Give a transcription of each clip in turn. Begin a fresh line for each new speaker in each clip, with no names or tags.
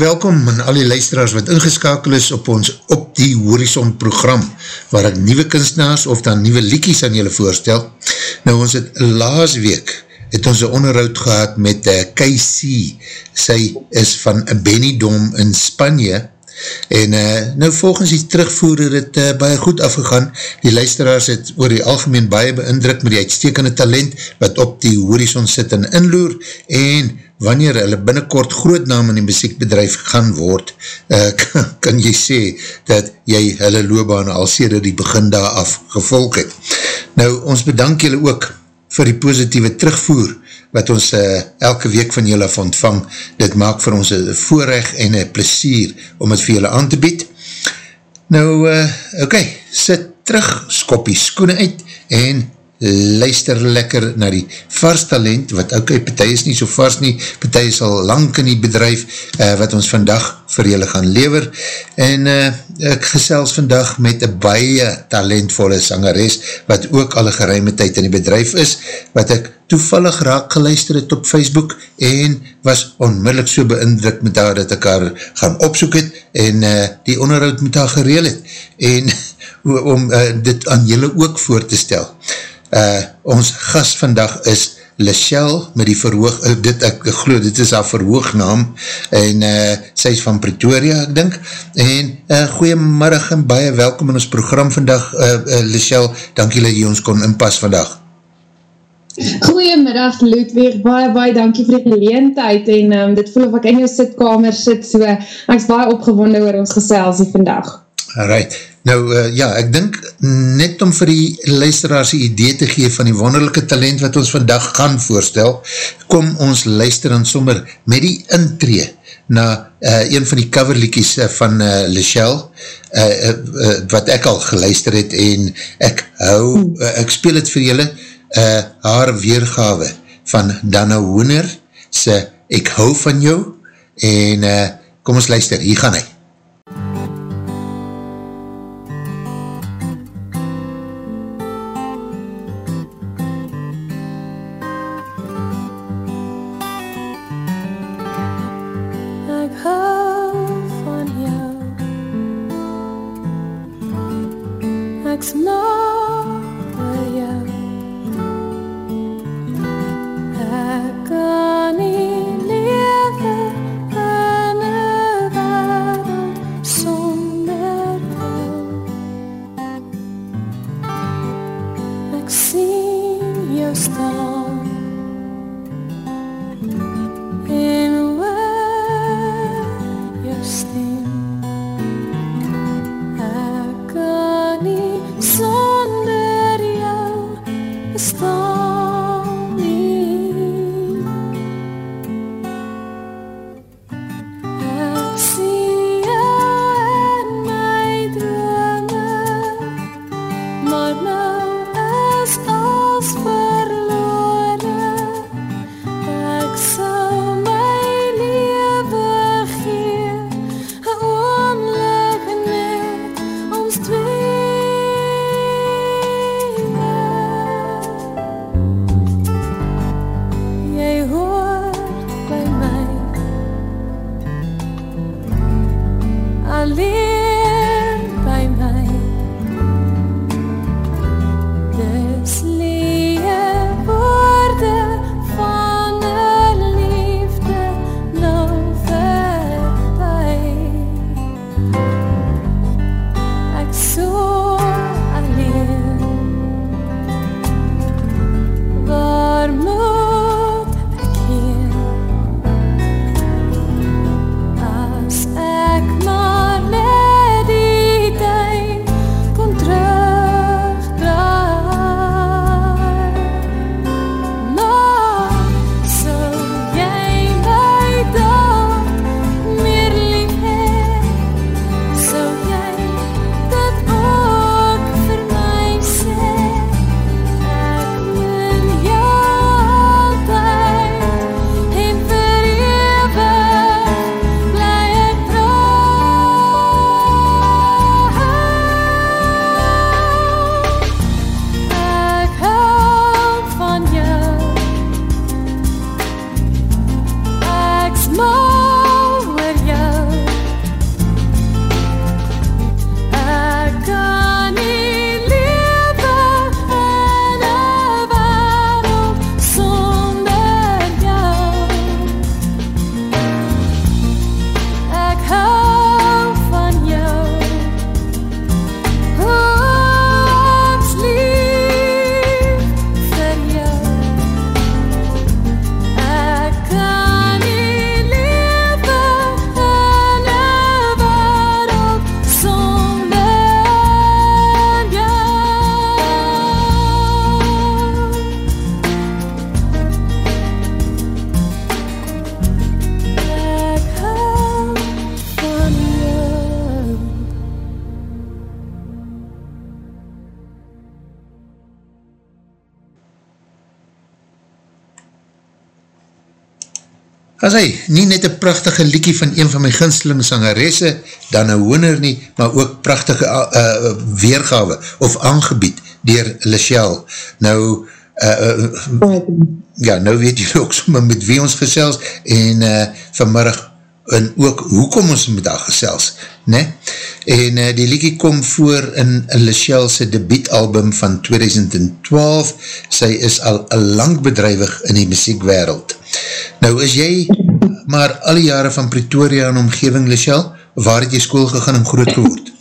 welkom aan al die luisteraars wat ingeskakel is op ons Op die Horizon program, waar ek nieuwe kunstenaars of dan nieuwe liekies aan julle voorstel. Nou ons het laas week, het ons een onderhoud gehad met uh, eh, KC, sy is van Benidom in Spanje, en uh, nou volgens die terugvoer het uh, baie goed afgegaan, die luisteraars het oor die algemeen baie beindruk met die uitstekende talent, wat op die horizon sit en inloer, en wanneer hulle binnenkort groot naam in die muziekbedrijf gaan word, uh, kan, kan jy sê dat jy hulle loopbaan al sêde die begin daar af gevolg het. Nou, ons bedank julle ook vir die positieve terugvoer wat ons uh, elke week van julle ontvang. Dit maak vir ons een voorrecht en een plesier om het vir julle aan te bied. Nou, uh, oké, okay, sit terug, skop die skoene uit en luister lekker na die vars talent, wat ook okay, partij is nie so vars nie, partij is al lang in die bedrijf, uh, wat ons vandag vir julle gaan lever, en uh, ek gesels vandag met een baie talentvolle sangeres, wat ook al een geruime tyd in die bedrijf is, wat ek toevallig raak geluister het op Facebook, en was onmiddellik so beindruk met haar, dat ek haar gaan opsoek het, en uh, die onderhoud met haar gereel het, en om uh, dit aan julle ook voor te stel. Uh, ons gast vandag is Lachelle met die verhoog, uh, dit ek geloof, dit is haar verhoognaam en uh, sy is van Pretoria, ek dink, en uh, goeiemiddag en baie welkom in ons program vandag, uh, uh, Lachelle, dankie dat jy ons kon inpas vandag.
Goeiemiddag Ludwig, baie baie dankie vir die geleentheid en um, dit voel of ek in jou sitkamer sit, so ek is baie opgewonde oor ons geselsie vandag.
Right, nou uh, ja, ek dink net om vir die luisteraars die idee te gee van die wonderlijke talent wat ons vandag gaan voorstel, kom ons luister dan sommer met die intree na uh, een van die coverliekies uh, van uh, Lachelle, uh, uh, uh, wat ek al geluister het en ek hou, uh, ek speel het vir julle, uh, haar weergawe van Dana Hoener, sy Ek hou van jou, en uh, kom ons luister, hier gaan hy. Nie net een prachtige liekie van een van my ginsteling sangeresse, dan een honer nie, maar ook prachtige uh, weergawe of aangebied dier Lachelle. Nou, uh, uh, ja, nou weet jy ook sommer met wie ons gesels en uh, vanmiddag en ook hoekom ons met haar gesels, ne? En uh, die liekie kom voor in Lachelle's debietalbum van 2012, sy is al lang bedrijwig in die muziekwereld. Nou is jy maar alle jare van Pretoria en omgeving, Lachelle, waar het jy school gegaan en groot geword?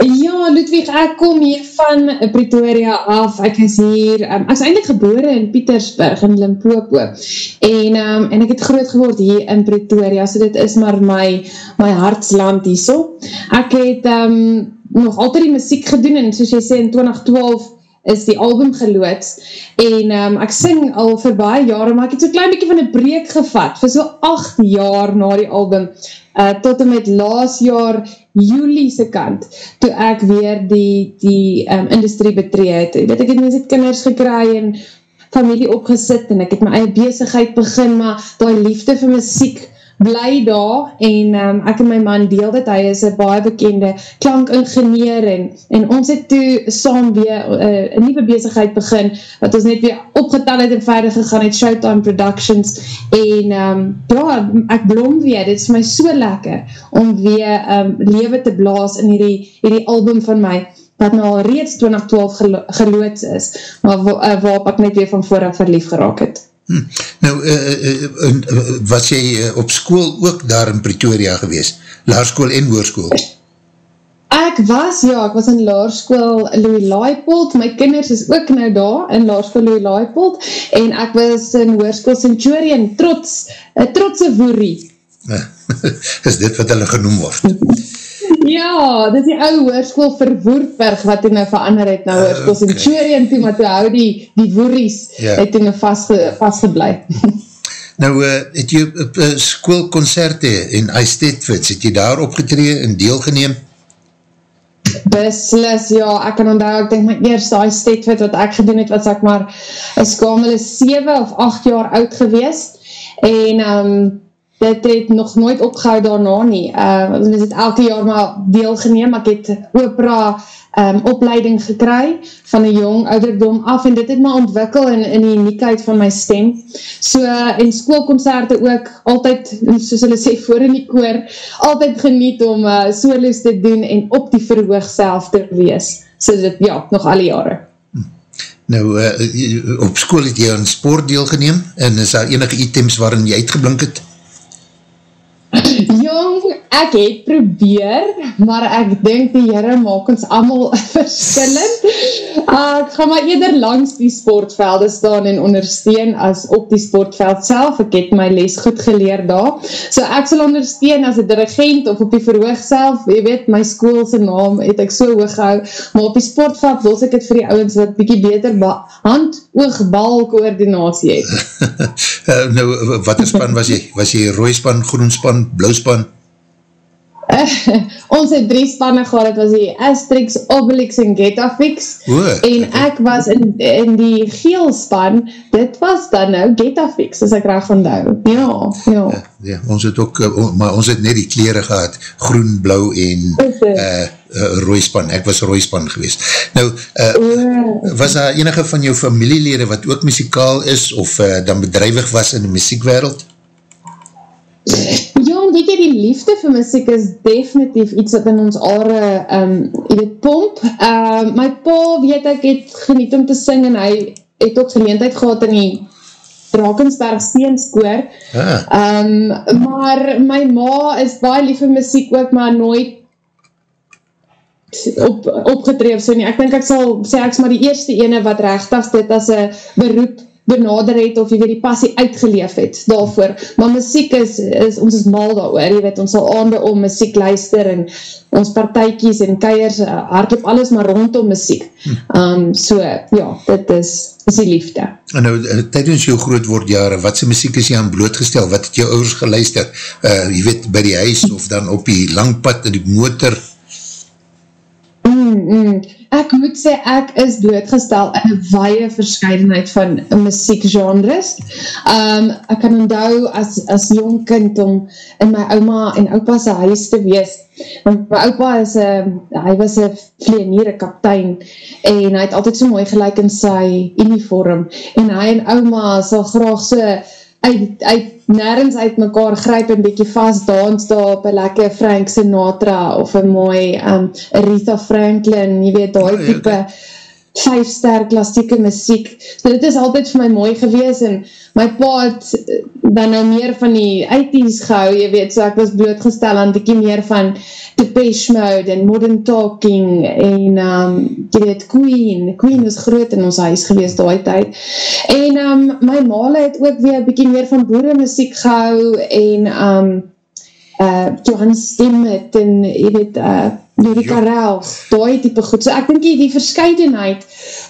Ja, Ludwig, ek kom hier van Pretoria af, ek is hier, um, ek is eindelijk gebore in Pietersburg in Limpopo, en, um, en ek het groot geword hier in Pretoria, so dit is maar my, my hartsland hier so. Ek het um, nog altyd die muziek gedoen, en soos jy sê, in 2012 is die album geloods, en um, ek sing al vir baie jare, maar ek het so klein bykie van een breek gevat, vir so 8 jaar na die album, uh, tot en met laas jaar juli se kant, toe ek weer die, die um, industrie betree het. Weet, ek het mens het kinders gekry en familie opgesit en ek het my eie bezigheid begin, maar die liefde vir muziek bly daar en um, ek en my man deel dit, hy is een baie bekende klankingenieur en, en ons het toe saam weer uh, een nieuwe bezigheid begin, wat ons net weer opgetal het en verder gegaan het, Showtime Productions en um, ja, ek blom weer, dit is my so lekker om weer um, lewe te blaas in hierdie, hierdie album van my, wat nou al reeds 2012 gelo geloods is, maar uh, waarop ek net weer van vooraf verlief geraak het.
Hm. Nou, uh, uh, uh, was jy uh, op school ook daar in Pretoria gewees? Laarskool en hoorskool?
Ek was, ja, ek was in Laarskool Louis Laipold, my kinders is ook nou daar in Laarskool Louis Laipold, en ek was in hoorskool Centurion, trots, een trotse woerie.
is dit wat hulle genoem word?
Ja, dit is die ouwe hoerskoel verwoerdberg wat toe nou verander het, nou hoerskoel okay. Centurion toe, maar toe hou die, die woeries, ja. het toe nou vastge, vastgeblij.
nou, uh, het jy uh, uh, schoolconcerte in Eisteddfits, het jy daar opgetree en deelgeneem?
Beslis, ja, ek kan onthou, ek denk my eerste Eisteddfit wat ek gedoen het, wat ek maar, is kamel is 7 of 8 jaar oud gewees, en, um, dit het nog nooit opgehou daarna nie. Uh, ons het elke jaar maar deelgeneem, ek het opera um, opleiding gekry van een jong ouderdom af en dit het maar ontwikkel in, in die uniekheid van my stem. So, uh, en schoolconcerte ook altyd, soos hulle sê, voor in die koor, altyd geniet om uh, solos te doen en op die verhoog self te wees. So dit, ja, nog alle jare.
Nou, uh, op school het jy aan sport deelgeneem en is daar enige items waarin jy uitgeblink het?
Ek het probeer, maar ek denk die heren maak ons allemaal verskillend. Ek gaan maar eerder langs die sportvelde staan en ondersteun as op die sportveld self. Ek het my les goed geleer daar. So ek sal ondersteun as een dirigent of op die verhoog self. Je weet, my schoolse naam het ek so hoog gehou. Maar op die sportveld los ek het vir die ouwens wat bykie beter hand, oog, bal koordinatie het.
uh, nou, wat span was jy? Was jy rooispan, groenspan,
ons het drie spanne gehad, het was die Asterix, Obelix en Getafix,
oh,
en ek was in, in die geel span, dit was dan nou Getafix, as ek raag vandou, ja, ja.
Ja, ja, ons het ook, uh, maar ons het net die kleren gehad, groen, blauw en uh, uh, rooispan, ek was rooispan geweest. Nou, uh, was daar enige van jou familielede wat ook muzikaal is, of uh, dan bedrijwig was in die muziekwereld?
Weet jy, die liefde vir muziek is definitief iets wat in ons are, um, jy weet, pomp. Uh, my pa, weet ek, het geniet om te sing en hy het ook geleendheid gehad in die Drakensberg Steenskoor. Ah. Um, maar my ma is baie lief vir muziek ook, maar nooit op, opgetreef so nie. Ek denk ek sal sê, ek is maar die eerste ene wat rechtig dit as een beroep benader het of jy weer die passie uitgeleef het daarvoor, maar muziek is, is ons is mal daar oor, jy weet, ons sal aande om muziek luister en ons partijkies en keiers, uh, hardloop alles maar rondom muziek um, so, ja, dit is is die liefde.
En nou, eh, tydens jou groot word jare, wat sy muziek is jy aan blootgestel, wat het jou ouders geluister, uh, jy weet, by die huis of dan op die langpad in die motor,
Mm, ek moet sê, ek is blootgestel in een waie verscheidenheid van muziekgenres. Um, ek kan onthou as, as jong kind om in my oma en opa sy huis te wees. Want my opa is een, hy was een vleeniere kaptein en hy het altyd so mooi gelijk in sy uniform en hy en oma sal graag so uit, uit nergens uit mekaar grijp en bykie vast dans daar op een lekker Frank Sinatra of een mooi um, Aretha Franklin, jy weet, die oh, ja, type okay. Vijf ster klassieke muziek. So dit is altyd vir my mooi gewees en my pa het dan nou meer van die 80s gehou, jy weet, so ek was blootgestel aan bykie meer van Depeche Mode en Modern Talking en um, jy weet, Queen, Queen was groot in ons huis gewees daai tyd en um, my male het ook weer bykie meer van boere muziek gehou en um, uh, Johannes Stemmet en jy weet, uh, Lori Karel, daai type goed, so ek denk die, die verscheidenheid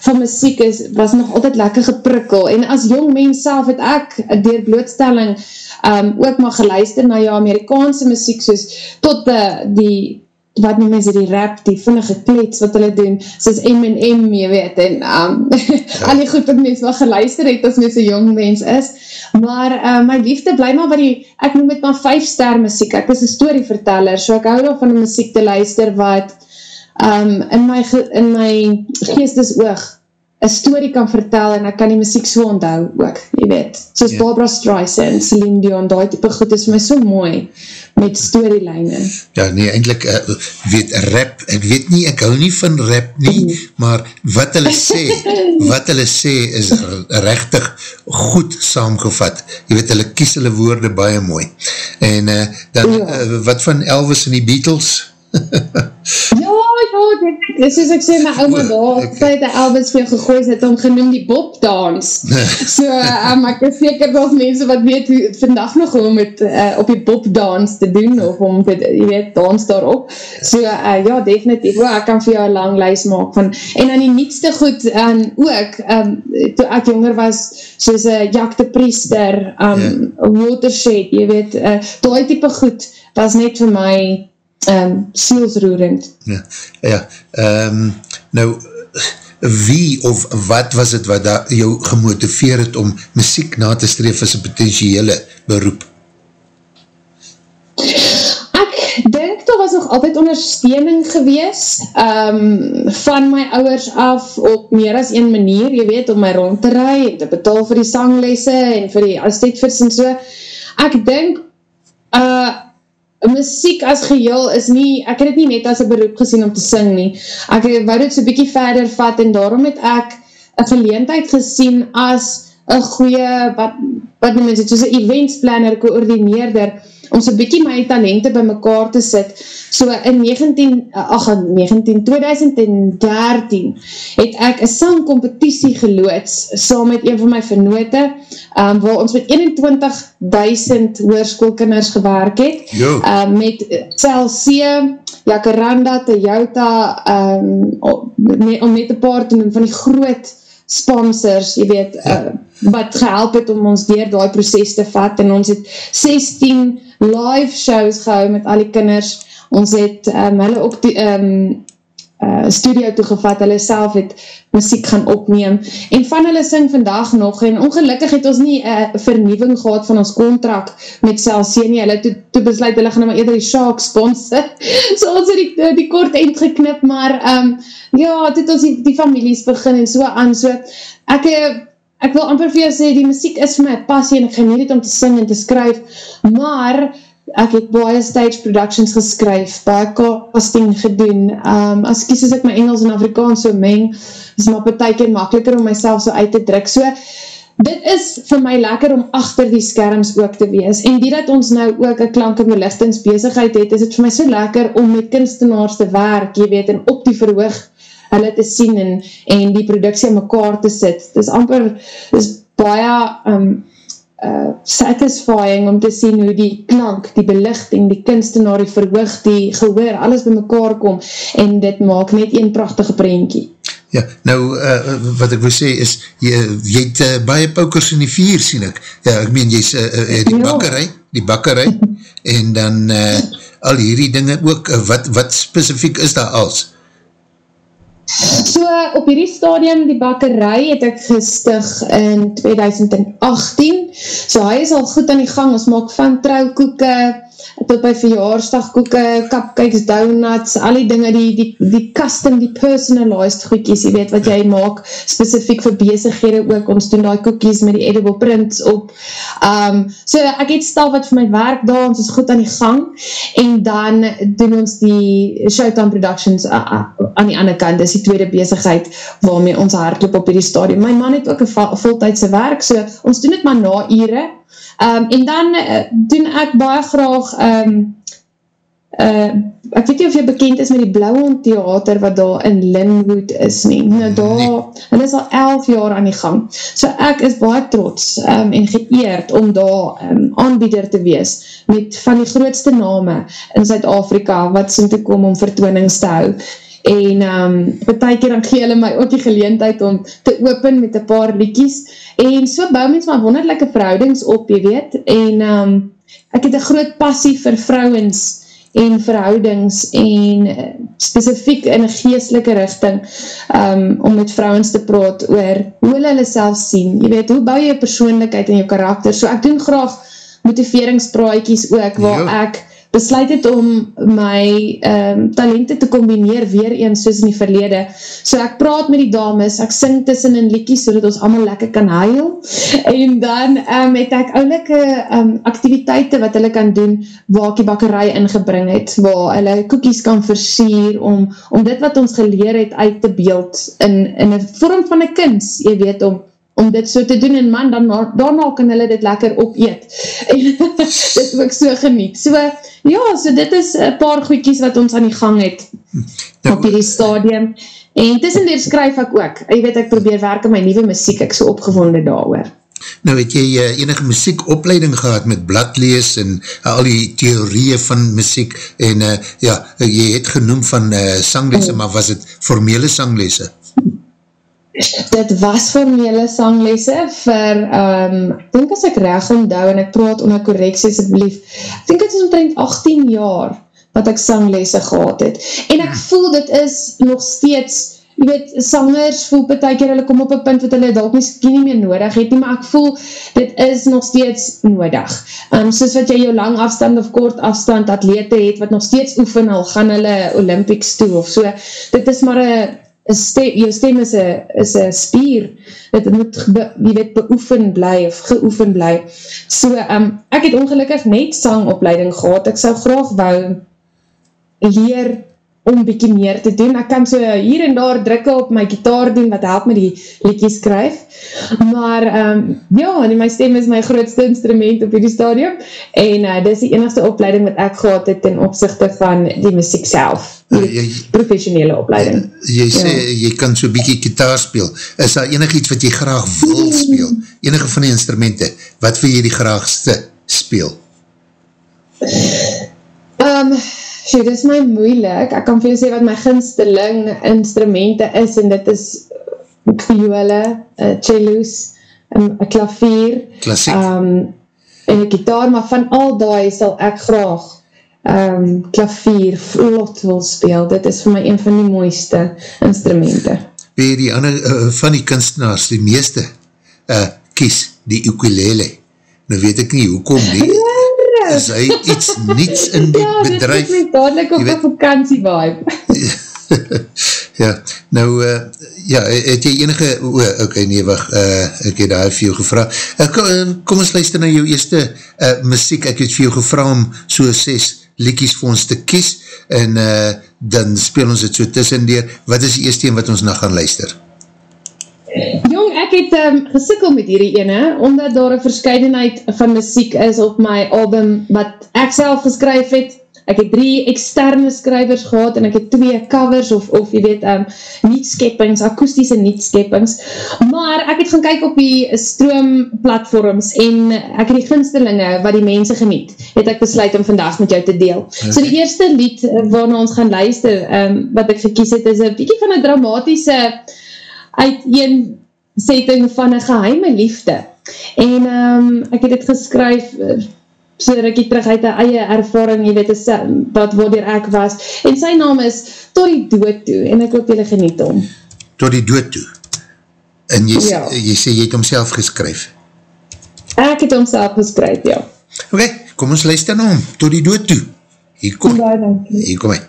van muziek is, was nog altyd lekker geprikkel. En as jong mens self het ek, dier blootstelling um, ook maar geluister na jou Amerikaanse muziek, soos tot de, die, wat noem mense die rap, die vinnige klets wat hulle doen, soos M&M, jy weet, en um, ja. al die goed wat mens wel geluister het, as mens een jong mens is, maar uh, my liefde bly maar wat die, ek noem het maar vijf ster muziek, ek is een storyverteller, so ek hou al van die muziek te luister, wat um, in my, in my geestes oog, een story kan vertel en ek kan die muziek so onthou ook, jy weet, soos yeah. Ja. Barbara Streisand, Celine Dion, die type goed is my so mooi met storylijne.
Ja, nee, eindelijk, uh, weet, rap, ek weet nie, ek hou nie van rap nie, mm. maar wat hulle sê, wat hulle sê is rechtig goed saamgevat, jy weet, hulle kies hulle woorde baie mooi, en uh, dan, ja. uh, wat van Elvis en die Beatles?
ja, ja, dit is soos ek sê, my oma daar, sy het die Elvis vir gegooi, sy het hom genoem die Bob Dance. so, um, ek is seker dat mense wat weet, hoe, vandag nog om het uh, op die Bob Dance te doen, of om te, jy weet, dans daarop. So, uh, ja, definitief, well, ek kan vir jou een lang lijst maak van, en dan die nietste goed, en ook, um, toe ek jonger was, soos uh, Jack de Priester, um, yeah. Watershed, jy weet, uh, die type goed, was net vir my, um, sielsroerend.
Ja, ja um, nou, wie of wat was het wat jou gemotiveer het om muziek na te streef as een potentiële beroep?
Ek denk, daar was nog altyd ondersteuning gewees um, van my ouwers af op meer as een manier, jy weet, om my rond te rui en te betaal vir die sanglese en vir die astetfits en so. Ek denk, uh, muziek as geheel is nie, ek het nie net as een beroep gesien om te sing nie. Ek wou dit so bykie verder vat en daarom het ek een verleendheid gesien as een goeie, wat, wat noem het, soos een eventsplanner, koordineerder, om so bykie my talente by mekaar te sit. So in 19, ach, 19, 2013 het ek een sangcompetitie geloods saam met een van my vernote, um, waar ons met 21.000 hoerskoolkinders gewerk het, um, met Celsius, Jacaranda, Toyota, um, om net een paar te noem van die groot sponsors, jy weet, uh, wat gehelp het om ons dier die proces te vat, en ons het 16 live shows gehou met al die kinders, ons het um, hulle ook die um, uh, studio toegevat, hulle self het muziek gaan opneem, en van hulle sing vandag nog, en ongelukkig het ons nie uh, vernieuwing gehad van ons contract met Celsenie, hulle toe, toe besluit, hulle gaan nou maar eerder die Shark sponsor, so ons het die, die kort eind geknip, maar um, ja, dit ons die, die families begin en so aan, so ek heb ek wil amper vir jou sê, die muziek is vir my passie en ek geniet het om te sing en te skryf, maar ek het baie stage productions geskryf, baie casting gedoen, um, as kies as ek my Engels en Afrikaans so meng, is my partijke makkeliker om myself so uit te druk, so dit is vir my lekker om achter die skerms ook te wees, en die dat ons nou ook een klank en belichtingsbezigheid het, is het vir my so lekker om met kunstenaars te werk, jy weet, en op die verhoog hulle te sien en, en die productie in mekaar te sit. Het is amper, het is baie um, uh, satisfying om te sien hoe die klank, die belichting, die kunstenaar, die verhoog, die gehoor, alles by mekaar kom en dit maak net een prachtige prentjie.
Ja, nou, uh, wat ek wil sê is, jy, jy het uh, baie paukers in die vier, sien ek. Ja, ek meen, jy is uh, uh, die ja. bakkerij, die bakkerij, en dan uh, al hierdie dinge ook, uh, wat, wat specifiek is daar als?
So, op hierdie stadium, die bakkerij, het ek gestig in 2018. So, hy is al goed aan die gang, ons maak van trouwkoeken, tot by verjaarsdagkoeke, cupcakes, donuts, al die dinge, die, die, die custom, die personalized goedkies, jy weet wat jy maak, specifiek vir bezighede ook, ons doen die koekies met die edible prints op. Um, so ek het stel wat vir my werk daar, ons is goed aan die gang, en dan doen ons die Showtime Productions uh, uh, aan die ander kant, dis die tweede bezigheid waarmee ons hardloop op die stadium. My man het ook een voltijdse werk, so ons doen het maar na ure, Um, en dan uh, doen ek baie graag, um, uh, ek weet nie of jy bekend is met die Blauwond Theater wat daar in Linwood is nie. Nou daar, hulle is al 11 jaar aan die gang. So ek is baie trots um, en geëerd om daar um, aanbieder te wees met van die grootste name in Zuid-Afrika wat sien te kom om vertoonings te hou en um, betek keer dan gee hulle my ook die geleentheid om te open met een paar liekies, en so bou mens maar wonderlijke verhoudings op, jy weet, en um, ek het een groot passie vir vrouwens en verhoudings, en uh, specifiek in een geestelike richting, um, om met vrouwens te praat oor hoe hulle hulle self sien, jy weet, hoe bou jy persoonlijkheid en jou karakter, so ek doen graag motiveringspraaikies ook, waar ja. ek besluit het om my um, talente te combineer weer eens soos in die verlede. So ek praat met die dames, ek sing tussen in liekies so dat ons allemaal lekker kan huil. En dan um, het ek oulike um, activiteite wat hulle kan doen waar ek die bakkerij ingebring het, waar hulle koekies kan versier om, om dit wat ons geleer het uit te beeld in, in een vorm van een kins, jy weet, om om dit so te doen en man, dan, daarna kan hulle dit lekker opeet en dit ook so geniet. So, ja, so dit is een paar goedkies wat ons aan die gang het ja. op die stadium en tussen die skryf ek ook, jy weet ek probeer werk in my nieuwe muziek, ek so opgevonde daar oor.
Nou het jy uh, enige muziekopleiding gehad met bladlees en uh, al die theorieën van muziek en uh, ja, jy het genoem van uh, sanglese, oh. maar was het formele sanglese?
Dit was formele sanglese vir, um, ek denk as ek reg onthou en ek praat onder correctie asblief, ek denk het is omtrent 18 jaar wat ek sanglese gehad het. En ek voel dit is nog steeds, jy weet, sangers voel betek hier, hulle kom op een punt wat hulle dalk miskien nie meer nodig het nie, maar ek voel dit is nog steeds nodig. Um, soos wat jy jou lang afstand of kort afstand atlete het, wat nog steeds oefen, al gaan hulle Olympics toe of so, dit is maar een stem, jou stem is een, is een spier, het moet be, weet, beoefen bly of geoefen bly. So, um, ek het ongelukkig net sangopleiding gehad, ek sou graag wou leer om bykie meer te doen. Ek kan so hier en daar drukke op my gitaar doen, wat help my die liedjes skryf. Maar um, ja, my stem is my grootste instrument op die stadium. En uh, dis die enigste opleiding wat ek gehad het ten opzichte van die muziek self. Die uh, jy, professionele opleiding.
Jy sê, ja. jy kan so bykie gitaar speel. Is daar enig iets wat jy graag wil speel? Enige van die instrumenten, wat wil jy die graagste speel?
Um, So, dit is my moeilik, ek kan vir jy sê wat my ginsteling instrumente is, en dit is viole, uh, cello's, een um, klavier, um, en een gitaar, maar van al die sal ek graag um, klavier vlot wil speel, dit is vir my een van die mooiste instrumente.
Wie die ander, uh, van die kunstenaars, die meeste, uh, kies die ukulele, nou weet ek nie, hoekom nie, is hy iets niets in die ja, bedrijf.
Ja, dit is dadelijk op een vakantie vibe.
ja, nou, uh, ja, het jy enige, oh, oké, okay, nee, wacht, uh, ek het daar vir jou gevra. Uh, kom, kom ons luister na jou eerste uh, muziek, ek het vir jou gevra om so ses liekies vir ons te kies, en uh, dan speel ons het so tussen deur. Wat is die eerste een wat ons na gaan luister?
Jong, ek het um, gesikkel met hierdie ene, omdat daar een verscheidenheid van muziek is op my album, wat ek self geskryf het. Ek het drie externe skrywers gehad, en ek het twee covers, of, of jy weet, um, nietskeppings, akoestiese nietskeppings. Maar ek het gaan kyk op die stroomplatforms, en ek het die ginstelinge, wat die mense geniet, het ek besluit om vandag met jou te deel. Okay. So die eerste lied, waarna ons gaan luister, um, wat ek gekies het, is een bietje van een dramatische uit een setting van een geheime liefde. En um, ek het dit geskryf, so rikkie terug uit een eie ervaring, jy weet, wat waardoor ek was, en sy naam is Tot die dood toe, en ek hoop jylle geniet om.
Tot die dood toe? En jy, ja. jy sê, jy het homself geskryf?
Ek het homself geskryf, ja.
Oké, okay, kom ons luister na hom, Tot die dood toe. Hier kom, hier kom hy.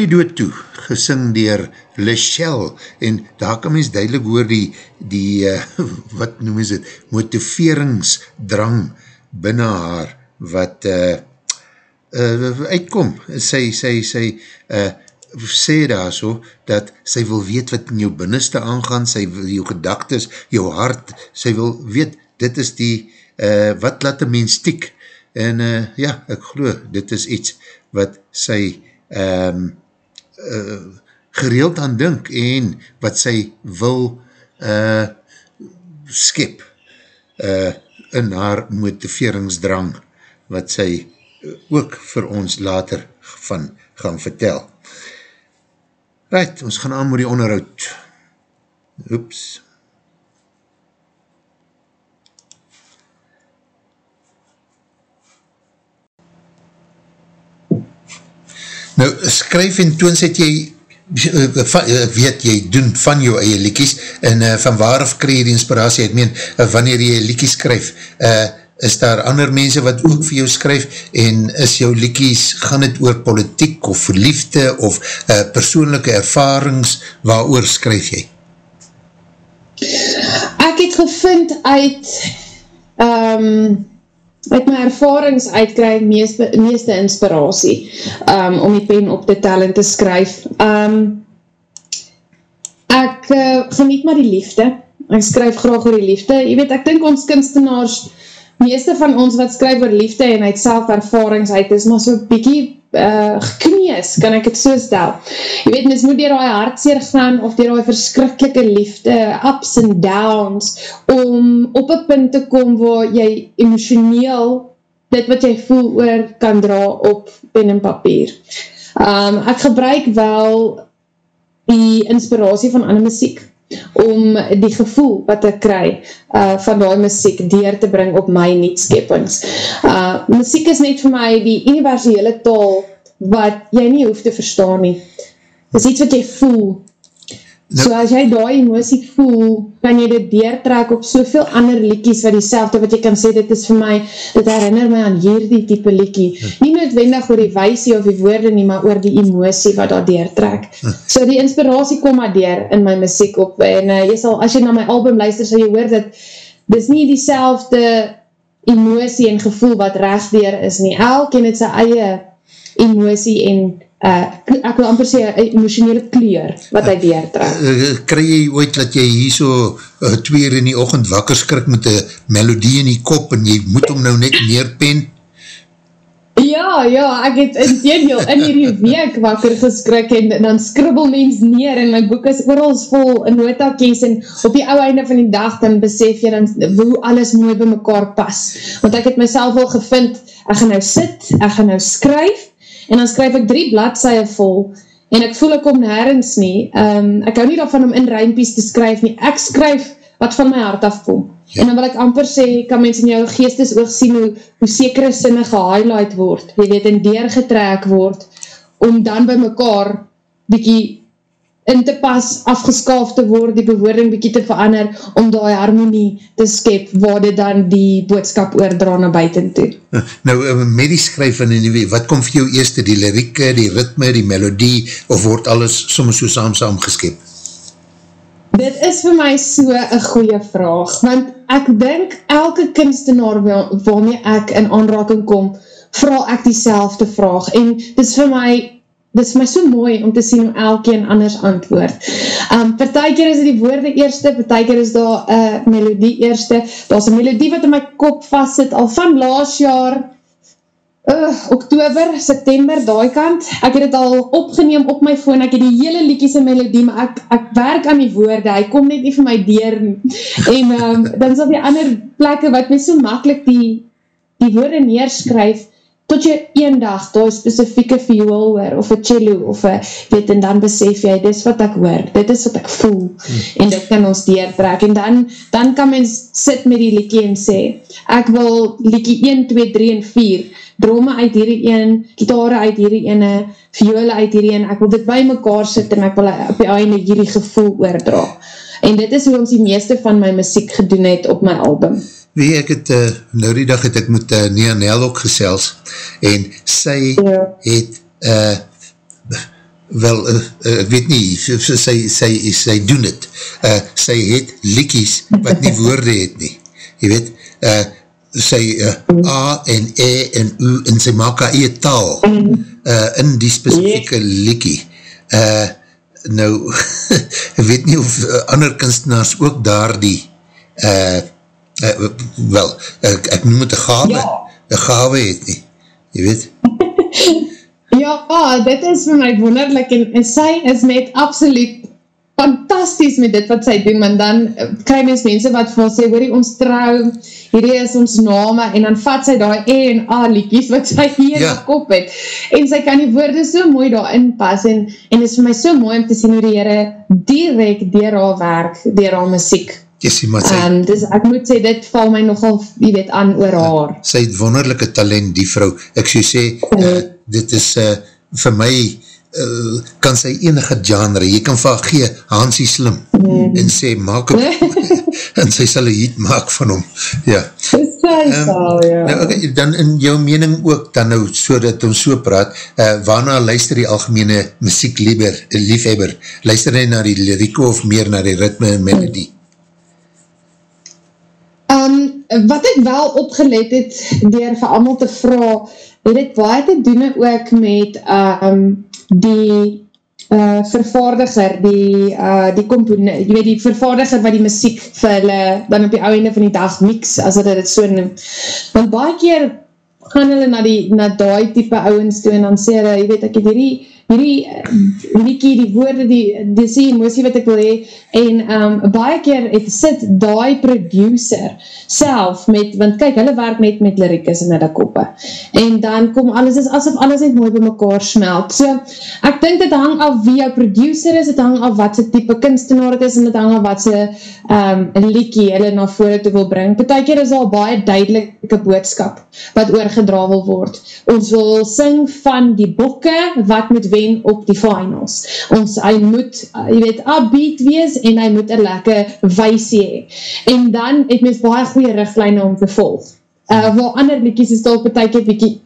Die dood toe, gesing dier Lachelle, en daar kan mens duidelik hoor die, die uh, wat noem is het, motiveringsdrang binnen haar, wat uh, uh, uitkom, sy, sy, sy, uh, sê daar so, dat sy wil weet wat in jou binneste aangaan, sy wil jou gedagtes, jou hart, sy wil weet, dit is die, uh, wat laat een mens stiek, en uh, ja, ek geloof, dit is iets wat sy, um, uh, gereeld aan dink en wat sy wil uh, skep uh, in haar motiveringsdrang wat sy ook vir ons later van gaan vertel. Right, ons gaan aan met die onderhoud. Oeps.
Nou, skryf en toon sê jy, weet jy, doen van jou eie liekies, en uh, van waar of kree die inspiratie, ek meen, uh, wanneer jy liekies skryf, uh, is daar ander mense wat ook vir jou skryf, en is jou liekies, gaan het oor politiek, of liefde, of uh, persoonlijke ervarings, waar oor skryf jy?
Ek het gevind uit, um, uit my ervarings uitkry meeste, meeste inspiratie um, om die pen op te tel en te skryf. Um, ek uh, geniet maar die liefde. Ek skryf graag oor die liefde. Je weet, ek dink ons kunstenaars, meeste van ons wat skryf oor liefde en uit self ervarings uit is, maar so bykie uh, geknees, kan ek het so stel. Je weet, mis moet dier die hartseer gaan, of dier die verskrikkelike liefde, ups and downs, om op een punt te kom waar jy emotioneel dit wat jy voel oor kan dra op pen en papier. Um, ek gebruik wel die inspiratie van ander muziek, om die gevoel wat ek kry uh, van die muziek deur te bring op my nietskeppings. Uh, muziek is net vir my die universele taal wat jy nie hoef te verstaan nie. Dit is iets wat jy voel, Nou, so as jy die emosie voel, kan jy dit deertrek op soveel ander liekies wat die selfde wat jy kan sê, dit is vir my, dit herinner my aan hierdie type liekie. Ja. Nie noodwendig oor die weisie of die woorde nie, maar oor die emosie wat daar deertrek. Ja. So die inspiratie kom maar deur in my muziek op en uh, jy sal, as jy na my album luister, sal jy hoor dat dit is nie die selfde emosie en gevoel wat recht deur is nie. Elk en het sy eie emosie en uh, ek wil amper sê, emotionele kleur wat hy deertrek. Uh,
uh, kry jy ooit dat jy hier so uh, twee uur in die ochend wakker skrik met een melodie in die kop en jy moet hom nou net neerpen?
Ja, ja, ek het in teendeel in hierdie week wakker geskrik en, en dan skribbel mens neer en my boek is oorals vol in notakies en op die ouwe einde van die dag dan besef jy dan hoe alles mooi by mekaar pas. Want ek het myself al gevind, ek gaan nou sit, ek gaan nou skryf en dan skryf ek drie bladseie vol, en ek voel ek kom nergens nie, um, ek hou nie daarvan om in ruimpies te skryf nie, ek skryf wat van my hart afkom, ja. en dan wil ek amper sê, kan mens in jou geestes oog sien hoe, hoe sekere sinne gehighlight word, jy weet, en deurgetrek word, om dan by mekaar bykie in te pas, afgeskaaf te word, die bewoording bykie te verander, om die harmonie te skep, waar dit dan die boodskap oordra na buiten toe.
Nou, eh, met die skryf van die wat kom vir jou eerste, die lirieke, die ritme, die melodie, of word alles soms so saam saam geskep?
Dit is vir my so een goeie vraag, want ek denk elke kunstenaar waarmee ek in aanraking kom, vraag ek die vraag, en dit is vir my dit is my so mooi om te sien hoe elkeen anders antwoord. Um, partijkeer is die woorde eerste, partijkeer is daar uh, melodie eerste, daar is een melodie wat in my kop vast sit, al van laas jaar, uh, oktober, september, daai kant, ek het het al opgeneem op my phone, ek het die hele liedjes in melodie, maar ek, ek werk aan die woorde, hy kom net nie vir my deur, en um, dan sal die ander plekke wat my so makkelijk die, die woorde neerskryf, tot jy een dag die specifieke viool hoor, of een cello, of een, weet, en dan besef jy, dit is wat ek hoor, dit is wat ek voel, hmm. en dit kan ons deertrek, en dan, dan kan mens sit met die liekie en sê, ek wil liekie 1, 2, 3 en 4, drome uit hierdie een, gitare uit hierdie ene, viole uit hierdie een, ek wil dit by mekaar sit, en ek wil op die einde hierdie gevoel oordra, en dit is hoe ons die meeste van my muziek gedoen het op my album.
Wie ek het, uh, nou die dag het ek met uh, Nia Nel ook gesels, en sy ja. het, uh, wel, uh, ek weet nie, sy, sy, sy, sy doen het, uh, sy het likies wat nie woorde het nie, jy weet, uh, sy uh, A en E en U, en sy maak haar eie taal, uh, in die specifieke likie, uh, nou, ek weet nie of uh, ander kunstenaars ook daar die, uh, uh, wel, ek, ek noem het een gave, ja. een gave het nie, jy weet?
ja, dit is vir my wonderlik, en, en sy is net absoluut fantastisch met dit wat sy doen, want dan kry mens mense wat vir sê, hoor ons trouw, hierdie is ons name, en dan vat sy daar E en A liekies wat sy hier ja. in kop het, en sy kan die woorde so mooi daar inpas, en, en is vir my so mooi om te sien hoe die heren direct dier haar werk, dier haar muziek,
Jessie, maar sy...
Um, dus ek moet sê, dit val my nogal, jy weet, aan oor haar.
Sy het wonderlijke talent, die vrou. Ek so sê, uh, dit is uh, vir my, uh, kan sy enige genre, jy kan vir gee, Hansie Slim, mm. en sê, maak hem, en sy sal een hit maak van hom, ja.
Sy um, sal, ja.
Nou, okay, dan in jou mening ook, dan nou, so dat ons so praat, uh, waarna luister die algemene muziek lieber, liefhebber, luister hy na die lirieke of meer na die ritme en melodie?
Um, wat ek wel opgelet het, dier vir allemaal te vraag, het het baie te doen ook met um, die uh, vervaardiger, die, uh, die component, jy weet die vervaardiger wat die muziek vir hulle dan op die einde van die dag mix, as het het so noem. Want baie keer gaan hulle na die, na die type ouwens toe en dan sê hulle, jy weet, ek het hierdie hierdie uh, liekie, die woorde, die, die sê emosie wat ek wil hee, en um, baie keer het sit die producer self met, want kyk, hulle werk net met lirikus met die koppe, en dan kom alles, is asof alles net mooi by mekaar smelt, so, ek dink dit hang af wie jou producer is, het hang af wat sy type kunstenaar het is, en het hang af wat sy um, liekie hulle na vore toe wil bring, betek keer is al baie duidelike boodskap, wat oorgedra wil word, ons wil sing van die bokke, wat moet wees, wen op die finals. Ons, hy moet, jy weet, upbeat wees en hy moet een lekker weisie hee. En dan het mens baie goeie richtlijne om te volg. Uh, waar ander liedjes is daar betek bykie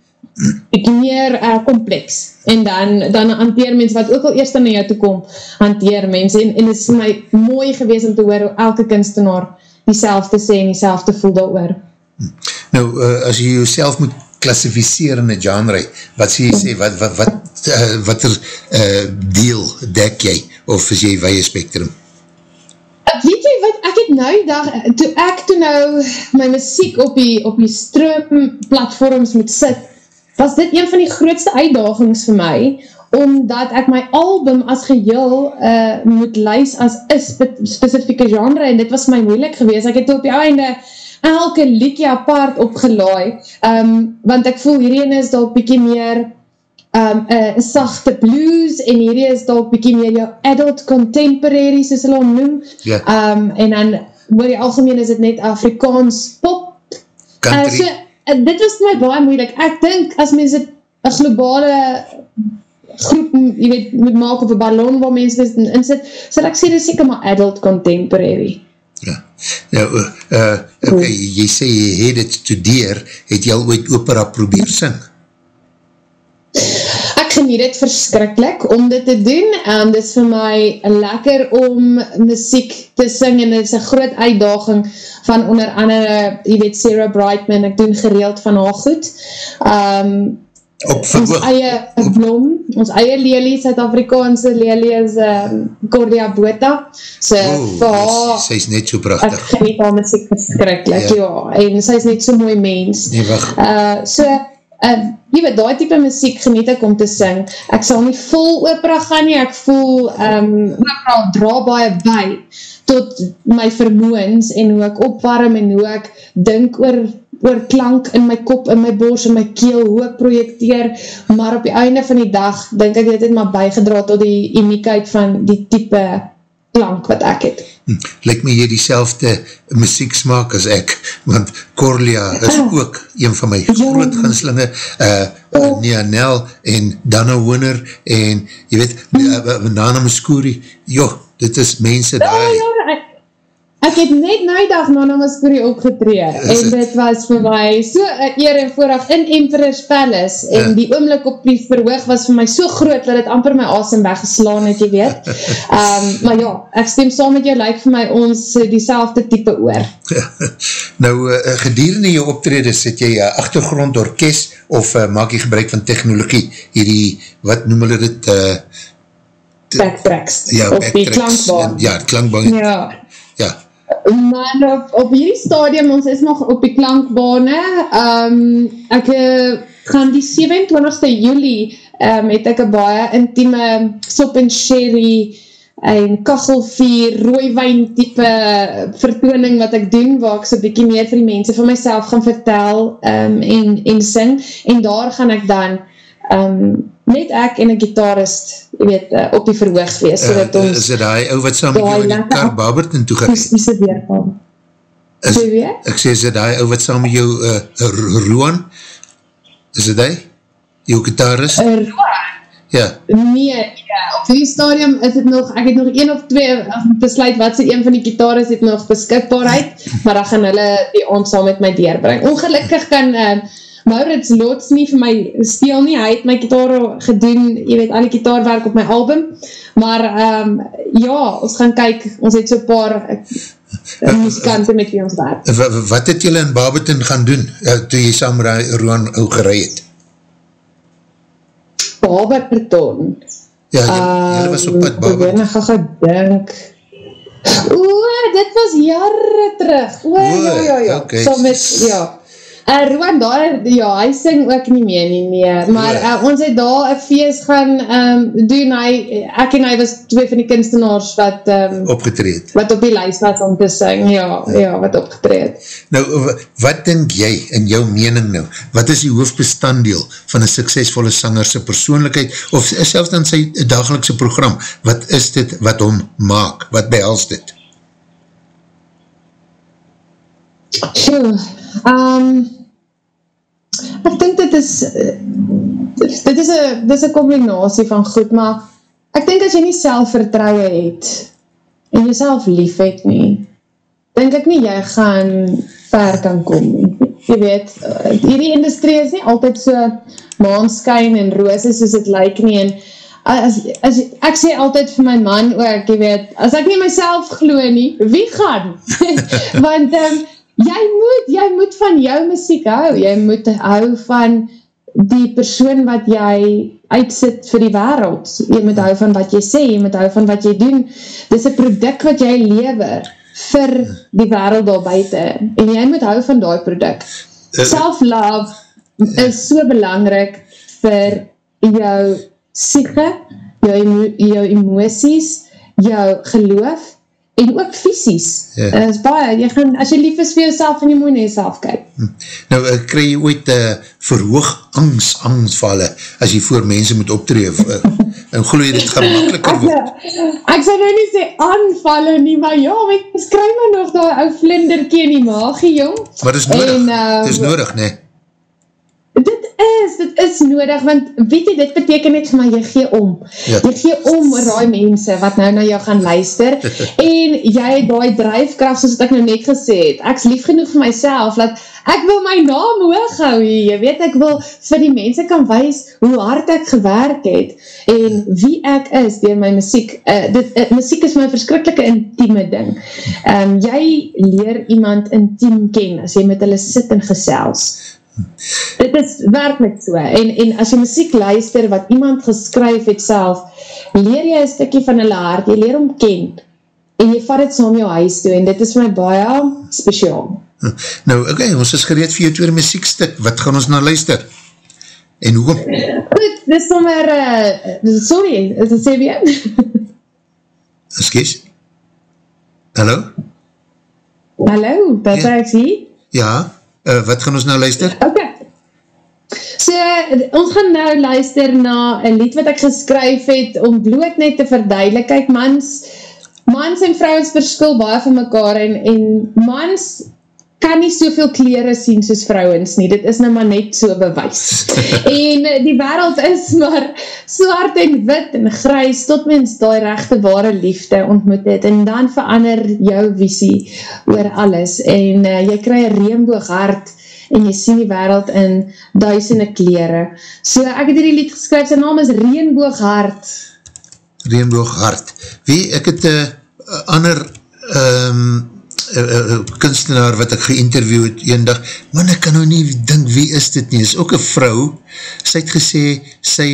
ek meer uh, complex en dan, dan hanteer mens wat ook al eerst na jou toe kom, hanteer mens en, en het is my mooi gewees om te hoor hoe elke kunstenaar die selfde sê en die selfde voel daar oor.
Nou, uh, as jy jouself moet klassificeer in die genre, wat sê jy sê, wat, wat, wat, uh, wat er uh, deel dek jy, of is jy weie spectrum?
Uh, weet jy wat, ek het nou dag, toe ek toe nou my muziek op die, op die stroom platforms moet sit, was dit een van die grootste uitdagings vir my, omdat ek my album as geheel uh, moet luis as een spe specifieke genre, en dit was my moeilik geweest, ek het op die einde elke liedje apart opgelaai, um, want ek voel hierin is daar bykie meer um, uh, sachte blues, en hierdie is daar bykie meer jou adult contemporary, soos hulle omnoem,
yeah. Ja.
um, en dan, oor die algemeen is het net Afrikaans pop.
Country. Uh,
so, uh, dit was my baie moeilik. Ek dink, as mens het een globale groep, jy weet, moet maak op een ballon waar mens dit in sit, sal ek sê, dit is seker maar adult contemporary.
Ja, nou, uh, uh, okay, jy sê jy het het studeer, het jy al ooit opera probeer sing?
Ek geniet het verskrikkelijk om dit te doen, en dit is vir my lekker om muziek te sing, en dit is een groot uitdaging van onder andere, jy weet, Sarah Brightman, ek doen gereeld van haar goed, um,
op
ons eie blom, ons eie lelie, Suid-Afrikaanse lelie is um, Cordia Bota, so
oh, sy is net so prachtig.
Ek geniet haar muziek verskrikkelijk, ja. ja, en sy is net so mooi mens.
Nee, wacht.
Uh, so, uh, jy weet, die type muziek geniet ek om te sing. Ek sal nie vol opera gaan nie, ek voel um, opera dra baie by tot my vermoens en hoe ek opwarm en hoe ek dink oor oor klank in my kop, in my bors, in my keel, hoe ek projecteer, maar op die einde van die dag, denk ek dit het maar bijgedra tot die uniekheid van die type klank wat ek het.
Hm, Lijk my jy die selfde muziek smaak as ek, want Corlia is ah. ook een van my ja. groot ginslinge, uh, uh, Nia Nel en Dana Wooner en jy weet, uh, uh, Nana Muscuri, joh, dit is mense
ja, daar. Ja, ja, Ek het net nou dag na na Maskuri opgetree en dit was vir my so een eer en vooraf in Emperor's Palace en ja. die oomlik op die verhoog was vir my so groot dat het amper my asem weggeslaan het, jy weet. Um, maar ja, ek stem saam met jou, lyk vir my ons die selfde type oor.
nou, uh, gedurende jou optredes, het jy uh, achtergrond orkest of uh, maak jy gebruik van technologie, hierdie, wat noem hulle dit? Uh,
backtracks.
Ja,
of backtracks. die klankbaan.
Ja, klankbaan.
Ja.
Ja,
Man, op, op hierdie stadium, ons is nog op die klankbane, um, ek uh, gaan die 27ste juli, um, het ek een baie intieme sop en sherry en kachelvier, rooiwijn type vertooning wat ek doen, waar ek so bykie meer vir die mense van myself gaan vertel um, en, en sing, en daar gaan ek dan um, net ek en een gitarist, jy weet, uh, op die verhoog wees, so dat
ons... Uh, is dit die ou wat saam met jou in die kar Baberton toegereed?
Akoestische weerval.
Is, ek sê, is dit die ou wat saam met jou, uh, Roan? Is dit die? Jou gitarist?
Uh, Roan?
Ja.
Nee, ja, op die stadium is het nog, ek het nog een of twee besluit wat sy een van die gitaar is, het nog beskikbaarheid, maar dan gaan hulle die ons saam met my deurbring. Ongelukkig kan uh, Maurits Lots nie vir my speel nie, hy het my gitaar gedoen, jy weet, al die gitaarwerk op my album, maar um, ja, ons gaan kyk, ons het so paar uh, muzikante met wie ons werk.
Wat het julle in Babeton gaan doen, uh, toe jy saam Roan ou gerei het?
Babeton?
Ja, julle was op pad Babeton.
Ek ga gedink, Oe, dit was jare terug. Oe, ja, ja, ja. Okay. So met, ja. Uh, Roan daar, ja, hy sing ook nie meer nie, nee. Maar uh, ons het daar een feest gaan um, doen, hy, ek en hy was twee van die kunstenaars wat... Um,
opgetreed.
Wat op die lijst was om te sing, ja, ja, ja wat opgetreed.
Nou, wat denk jy, in jou mening nou, wat is die hoofdbestanddeel van een suksesvolle sangerse persoonlijkheid, of selfs dan sy dagelikse program, wat is dit wat hom maak, wat behels dit?
Sure. Um, ek dink dit is dit is een dit is een combinatie van goed, maar ek dink as jy nie selfvertrouwe het en jyself lief het nie, dink ek nie jy gaan ver kan kom nie. Jy weet, hierdie industrie is nie altyd so maanskijn en is soos het lyk nie en as, as, ek sê altyd vir my man ook, jy weet, as ek nie myself glo nie, wie gaan? Want um, jy moet, jy moet van jou muziek hou, jy moet hou van die persoon wat jy uitsit vir die wereld, jy moet hou van wat jy sê, jy moet hou van wat jy doen, dit is een product wat jy lever vir die wereld daar buiten, en jy moet hou van die product. Self-love is so belangrik vir jou siege, jou, jou emoties, jou geloof, en ook fysisk. Ja. Uh, is baie, jy gaan, as jy lief is vir jouself en jy moet nie jouself kyk. Hm.
Nou, uh, krijg jy ooit uh, verhoog angst, angstvallen as jy voor mense moet optreef? Uh, en geloof jy dit gemakkeliker word?
Ek sal nou nie sê aanvallen nie, maar ja, ek skryf my nog daar ou vlinderkie in die maagie, jong.
Maar dit is nodig, en, uh, dit is nodig, nee
is, dit is nodig, want weet jy, dit beteken net vir my, jy gee om. Ja. Jy gee om raai mense wat nou na jou gaan luister, en jy het die drijfkracht, soos ek nou net gesê het, ek is lief genoeg vir myself, dat ek wil my naam hoog hou hier, jy weet, ek wil vir die mense kan wees hoe hard ek gewerk het, en wie ek is, dier my muziek, uh, dit, uh, muziek is my verskrikkelike intieme ding. Um, jy leer iemand intiem ken, as jy met hulle sit en gesels, Dit is werkelijk so, en, en as jy muziek luister wat iemand geskryf het self, leer jy een stikkie van hulle hart, jy leer hom ken, en jy vat het saam jou huis toe, en dit is my baie speciaal.
Nou, oké, okay, ons is gereed vir jou tweede muziekstuk, wat gaan ons nou luister? En hoekom?
Goed, dit is sommer, uh, sorry, is dit sê weer?
Excuse? Hallo?
Hallo, dat ja. ek sê?
Ja, uh, wat gaan ons nou luister?
Ok, so ons gaan nou luister na een lied wat ek geskryf het om bloot net te verduidelik, kijk mans, mans en vrouwens verskil baie van mekaar en, en mans kan nie soveel kleren sien soos vrouwens nie, dit is nou maar net so bewys. en die wereld is maar zwart en wit en grys, tot mens die rechte ware liefde ontmoet het, en dan verander jou visie oor alles, en uh, jy krij een reemboog hart, en jy sien die wereld in duisende kleren. So ek het die lied geskryf, sy naam is Reenboog Hart.
Reenboog Hart. Wie, ek het een uh, ander um, uh, kunstenaar wat ek geïnterview het een dag, man ek kan nou nie dink wie is dit nie, is ook een vrou, sy het gesê, sy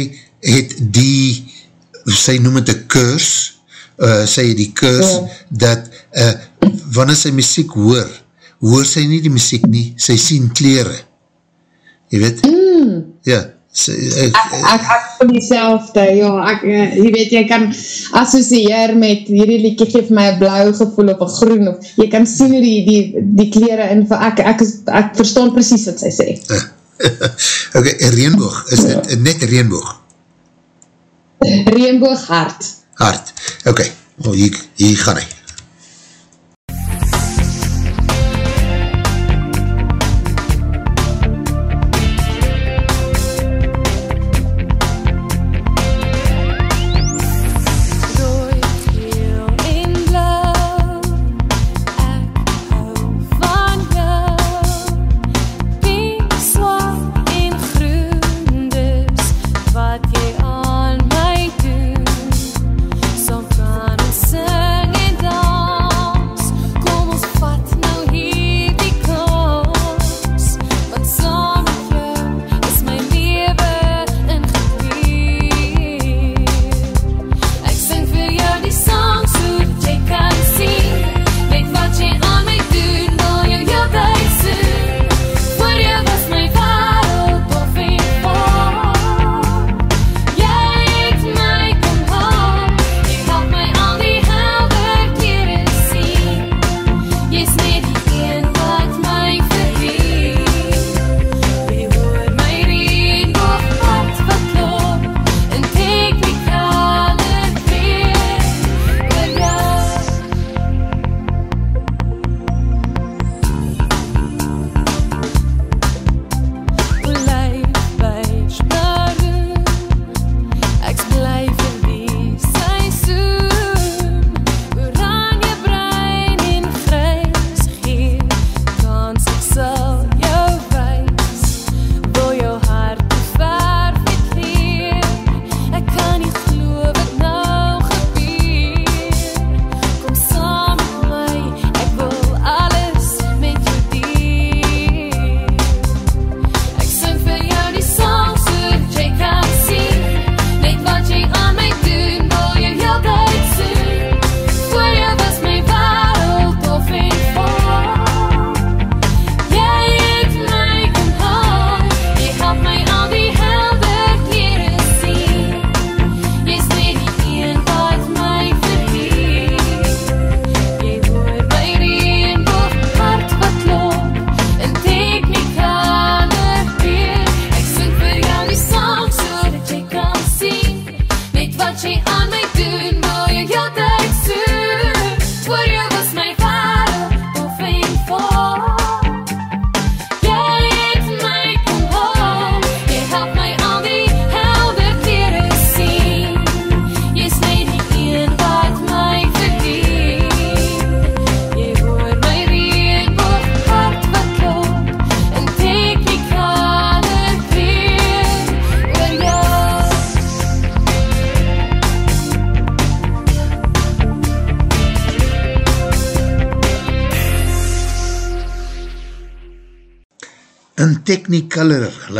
het die, sy noem het een kurs, uh, sy het die kurs, ja. dat uh, wanneer sy muziek hoor, hoor sy nie die muziek nie, sy sien kleren, jy weet, mm. ja,
So, ek, ek, ek van die selfde, ja, ek, eh, jy weet, jy kan associeer met, hierdie liedje geef my een blauw gevoel of een groen, of jy kan sien die, die, die kleren in, ek, ek, ek verstaan precies wat sy sê.
ok, reenboog, is dit net reenboog?
Reenboog hart.
Hart, ok, oh, hier, hier gaan hy.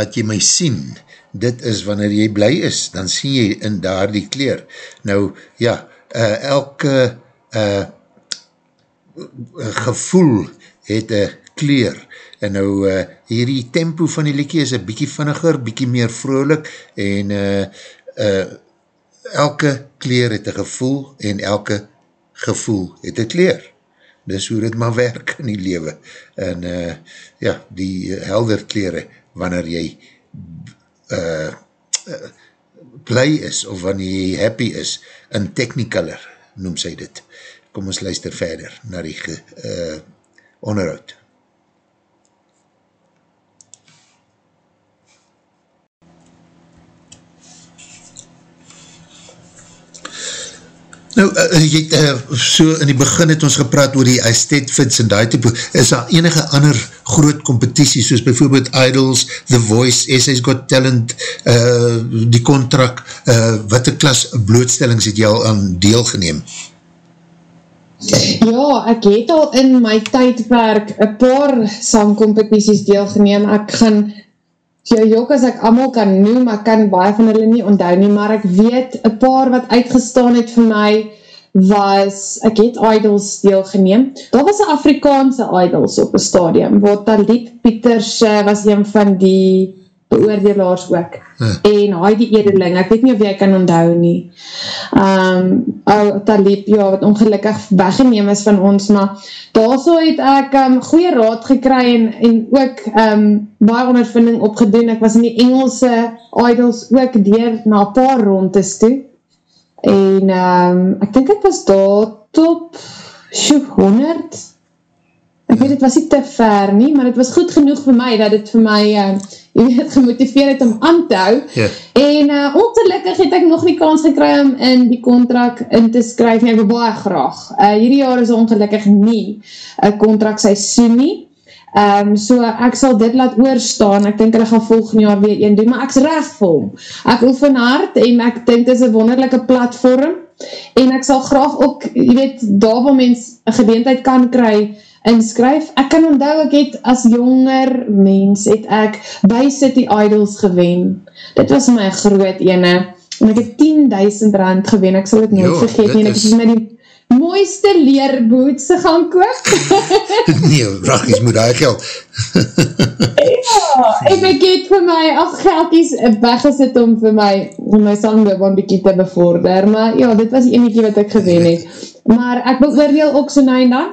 Laat jy my sien, dit is wanneer jy bly is, dan sien jy in daar die kleer. Nou, ja, uh, elke uh, gevoel het een kleer, en nou uh, hierdie tempo van die liekie is een bykie vinniger, bykie meer vrolik, en uh, uh, elke kleer het een gevoel, en elke gevoel het een kleer. Dis hoe dit maar werk in die lewe. En uh, ja, die helder kleren, wanneer jy uh, uh, blij is, of wanneer jy happy is, in technicolor, noem sy dit. Kom ons luister verder, na die uh, onderhoud. Nou, uh, jy, uh, so in die begin het ons gepraat oor die estate fits en die type, is daar enige ander groot competitie, soos bijvoorbeeld Idols, The Voice, SA's Got Talent, uh, die contract, uh, wat die klas blootstellings het jy al aan deel geneem?
Ja, ek het al in my tydwerk een paar sangcompetities deel geneem, ek gaan So jok as ek allemaal kan noem, ek kan baie van hulle nie onthou nie, maar ek weet, een paar wat uitgestaan het vir my, was, ek het Idols deel geneem, daar was een Afrikaanse Idols op een stadium, waar Talib Pieters was een van die beoordelaars ook, huh. en hy die edeling, ek weet nie of jy kan onthou nie, um, ou Talib, ja, wat ongelukkig weggeneem is van ons, maar daar so het ek um, goeie raad gekry, en, en ook um, baie ondervinding opgedoen, ek was in die Engelse idols ook deur na paar rondes toe, en um, ek dink ek was daar top, sjoe, 100, ek weet het was nie te ver nie, maar het was goed genoeg vir my, dat het vir my, uh, jy weet, gemotiveer het om aan te hou. Ja. En uh, ongelukkig het ek nog nie kans gekry om in die contract in te skryf, en ek wil baie graag. Uh, hierdie jaar is ongelukkig nie een contract seisoen nie. Um, so ek sal dit laat oorstaan, ek denk hulle gaan volgende jaar weer een doen, maar ek is recht vol. Ek oefen hard en ek denk dit is een wonderlijke platform en ek sal graag ook, jy weet, daar waar mens een gedeentheid kan kry, inskryf. Ek kan onthou, ek het as jonger mens, het ek by City Idols gewen. Dit was my groot ene. En ek het 10.000 rand gewen, ek sal het nooit vergeet nie. Ek het my die mooiste leerbootse gaan koop.
nee, rachies moet daar geld.
ja, en ek het vir my ach geldkies weggesit om vir my, om my sangloop een bykie te bevorder. Maar ja, dit was die eniekie wat ek gewen het. Maar ek beoordeel ook so na en dan,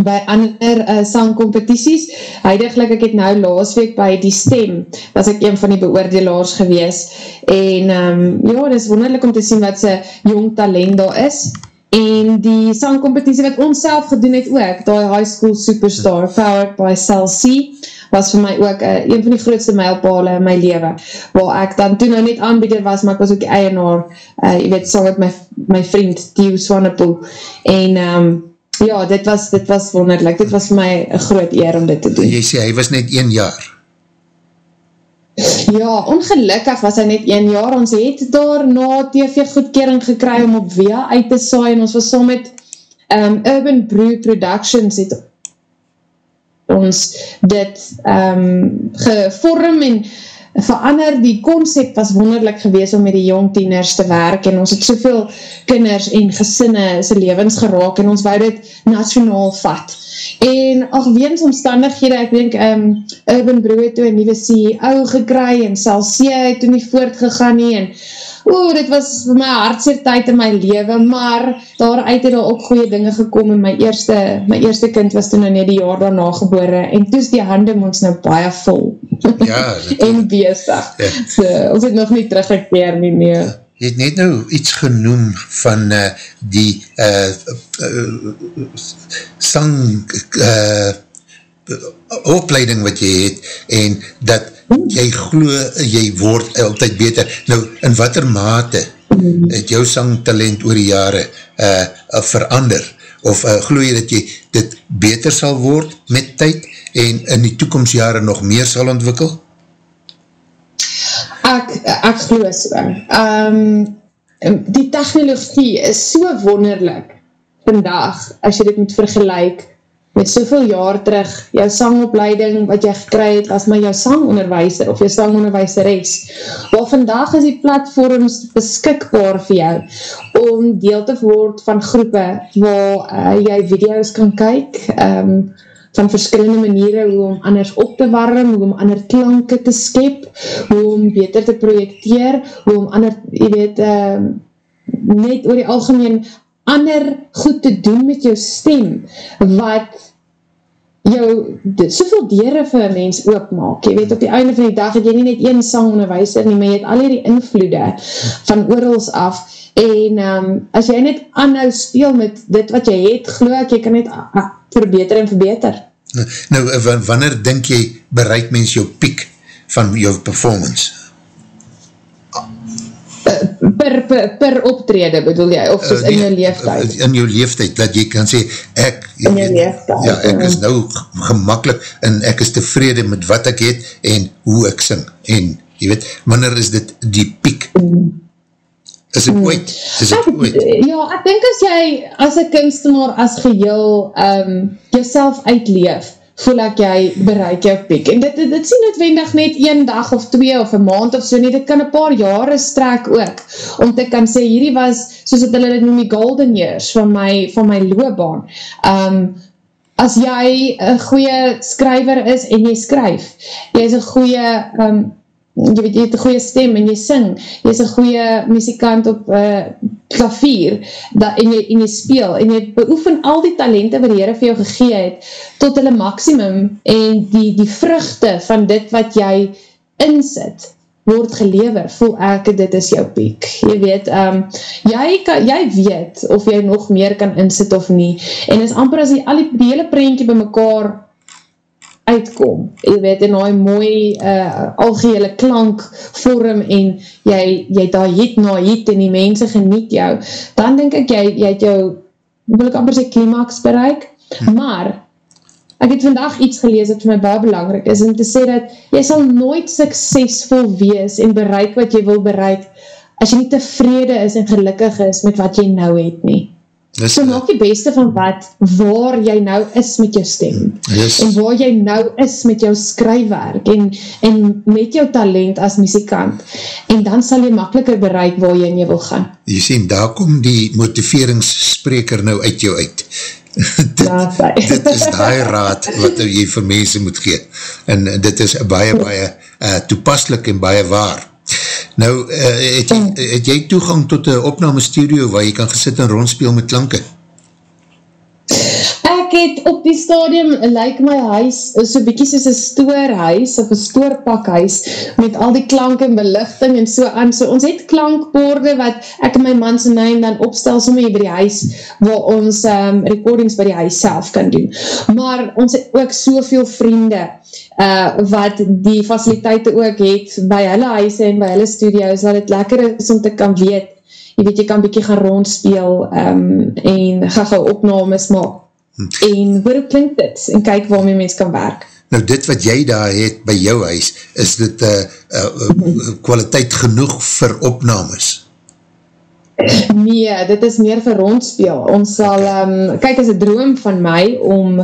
by ander uh, sangcompetities. Heidiglik, ek het nou laas week by die stem, was ek een van die beoordelaars gewees. En um, ja, dit is wonderlik om te sien wat sy jong talent daar is. En die sangcompetitie wat ons self gedoen het ook, die high school superstar, powered by Cell C, was vir my ook uh, een van die grootste mijlpale in my leven, waar ek dan toen nou net aanbieder was, maar ek was ook die eienaar, uh, jy weet, sang met my, my vriend, Theo Swanepoel. En, um, Ja, dit was, dit was wonderlik. Dit was vir my een groot eer om dit te doen.
Jy sê, hy was net 1 jaar.
Ja, ongelukkig was hy net 1 jaar. Ons het daar na TV goedkering gekry om op Via uit te saai en ons was so met um, Urban Brew Productions het ons dit um, gevorm en verander, die concept was wonderlik gewees om met die jong tieners te werk en ons het soveel kinders en gesinne sy levens geraak en ons wou dit nationaal vat. En ach, weens omstandighede, ek denk, um, Urban Brew het toe een nieuwe CEO gekry en Salsea het toe nie voortgegaan nie en oe, dit was my hartseer tyd in my leven, maar daaruit het al ook goeie dinge gekom en my eerste, my eerste kind was toen nou net die jaar daarna gebore en toes die hande ons nou baie vol ja, en bezig. Ja. So, ons het nog nie teruggekeer nie meer. Ja.
Je het net nou iets genoem van uh, die uh, uh, sang uh, opleiding wat jy het en dat jy glo, jy word altyd beter. Nou, in wat er mate het jou sangtalent oor die jare uh, verander? Of uh, glo jy dat jy dit beter sal word met tyd en in die toekomstjare nog meer sal ontwikkel?
Ek, ek glo so. Um, die technologie is so wonderlik vandag, as jy dit moet vergelijk met soveel jaar terug, jou sangopleiding wat jy gekry het as my jou sangonderwijser of jou sangonderwijseres, wel vandag is die platforms beskikbaar vir jou om deel te word van groepe waar uh, jy video's kan kyk, um, van verskillende maniere hoe om anders op te warm, hoe om ander klanke te skep, hoe om beter te projecteer, hoe om ander, jy weet, uh, net oor die algemeen ander goed te doen met jou stem, wat jou soveel dere vir een mens oopmaak. Jy weet, op die einde van die dag het jy nie net een sangonderwijzer nie, maar jy het al die invloede van oorals af, en um, as jy net anhou speel met dit wat jy het, geloof ek, jy kan net verbeter en verbeter.
Nou, wanneer denk jy bereik mens jou piek van jou performance?
Per, per, per optrede bedoel jy, of soos uh, in jou leeftijd?
In jou leeftijd, dat jy kan sê, ek,
in jou leeftijd,
ja, ek is nou gemakkelijk en ek is tevrede met wat ek het en hoe ek sing. En, jy weet, wanneer is dit die piek? Is het ooit? Is het ooit?
Ja, ek denk as jy, as een kunstenaar as geheel, um, jouself uitleef, voel ek jy bereik jou piek. En dit, dit, dit sien noodwendig net een dag of twee of een maand of so nie, dit kan een paar jare strek ook, om te kan sê, hierdie was, soos het hulle noem die golden years van my, van my loopbaan. Um, as jy een goeie skryver is en jy skryf, jy is een goeie um, jy weet, jy het een goeie stem en jy sing, jy is een goeie muzikant op uh, klavier, dat, en, jy, en jy speel, en jy beoefen al die talente wat die Heere vir jou gegee het, tot hulle maximum, en die, die vruchte van dit wat jy insit, word gelever, voel ek, dit is jou piek. Jy weet, um, jy, kan, jy weet of jy nog meer kan insit of nie, en is amper as die, al die, die hele prentje by mekaar uitkom, jy weet, en die mooi uh, algehele klank vorm en jy, jy daar hit na hit en die mense geniet jou, dan denk ek jy, jy het jou, wil ek amper sy klimax bereik, hm. maar ek het vandag iets gelees wat vir my baie belangrijk is, om te sê dat jy sal nooit suksesvol wees en bereik wat jy wil bereik, as jy nie tevrede is en gelukkig is met wat jy nou het nie. Dis, so maak die beste van wat, waar jy nou is met jou stem, yes. en waar jy nou is met jou skrywerk, en, en met jou talent as muzikant, en dan sal jy makkeliker bereik waar jy in jy wil gaan.
Jy sien, daar kom die motiveringsspreker nou uit jou uit. dit, ja, dit is die raad wat jy vir mense moet gee, en dit is baie, baie uh, toepaslik en baie waar. Nou, uh, het, jy, het jy toegang tot een opname studio waar jy kan gesit en rondspeel met klanke?
Ek het op die stadium, lyk my huis, so bykie soos een stoorhuis, of een stoorpakhuis, met al die klank en belichting en so aan. So ons het klankborde wat ek en my mans en neem dan opstel somme hier by die huis, waar ons um, recordings by die huis self kan doen. Maar ons het ook soveel vriende, uh, wat die faciliteite ook het by hulle huise en by hulle studio's, wat het lekker is om te kan weet, jy weet, jy kan bykie gaan rondspeel um, en ga gauw opnames maak. Hm. En hoe klink dit? En kyk waarmee mens kan werk.
Nou dit wat jy daar het by jou huis, is dit uh, uh, uh, kwaliteit genoeg vir opnames?
Nee, dit is meer vir rondspeel. Ons sal, um, kyk, is een droom van my om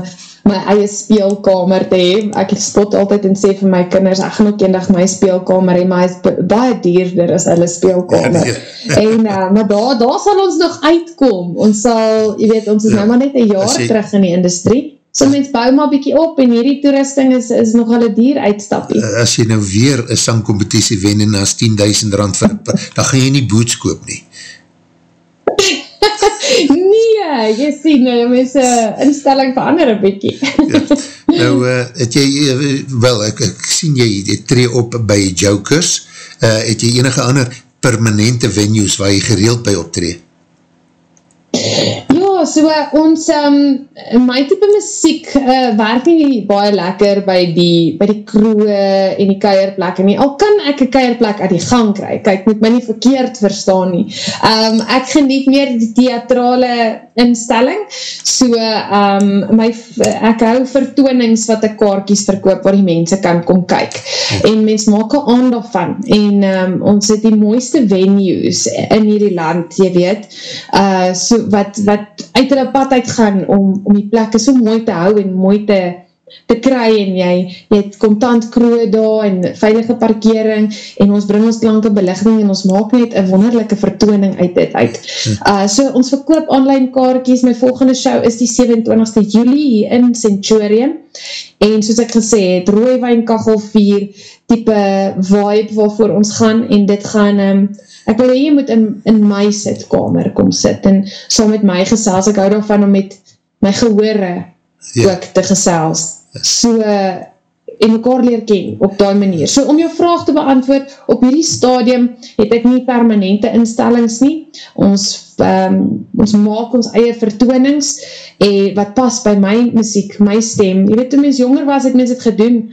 my eie speelkamer te hee. Ek spot altyd en sê vir my kinders, ek gaan ook eendag my speelkamer hee, maar hy is baie dierder as hulle speelkamer. Ja, ja. en, uh, maar daar, daar sal ons nog uitkom. Ons sal, jy weet, ons is ja. nou maar net een jaar jy, terug in die industrie. So mens bou maar bykie op en hierdie toerusting is, is nog een dier uitstapie.
Eh, as jy nou weer een sangcompetitie wen en as 10.000 rand vir, dan gaan jy nie boots koop nie.
nee, jy sien, nou, jy mens een instelling verander een bykie. ja.
Nou, uh, het jy, uh, wel, ek, ek sien jy, jy tree op by Jokers, uh, het jy enige ander permanente venues waar jy gereeld by optree?
So uh, ons, um, my type muziek uh, werk nie baie lekker by die, by die kroe en die keierplek nie. Al kan ek een keierplek uit die gang kry, kyk, moet my nie verkeerd verstaan nie. Um, ek geniet meer die theatrale instelling, so um, my, ek hou vertoonings wat ek kaartjies verkoop waar die mense kan kom kyk, en mens maak een aandag van, en um, ons het die mooiste venues in hierdie land, jy weet, uh, so wat, wat uit hulle pad uitgaan om, om die plekke so mooi te hou en mooi te te kry en jy, jy het contant kroe daar en veilige parkering en ons bring ons klanke belichting en ons maak net een wonderlijke vertooning uit dit uit. Uh, so ons verkoop online kaartjes, my volgende show is die 27ste juli hier in Centurion. En soos ek gesê het, rooiwijn kachel 4 type vibe waarvoor ons gaan en dit gaan, um, ek wil hier moet in, in my sitkamer kom sit en saam met my gesels, ek hou daarvan om met my gehore ja. ook te gesels so en mekaar leer ken op die manier. So om jou vraag te beantwoord, op hierdie stadium het ek nie permanente instellings nie. Ons, um, ons maak ons eie vertoonings en wat pas by my muziek, my stem. Jy weet, toen mens jonger was, het mens het gedoen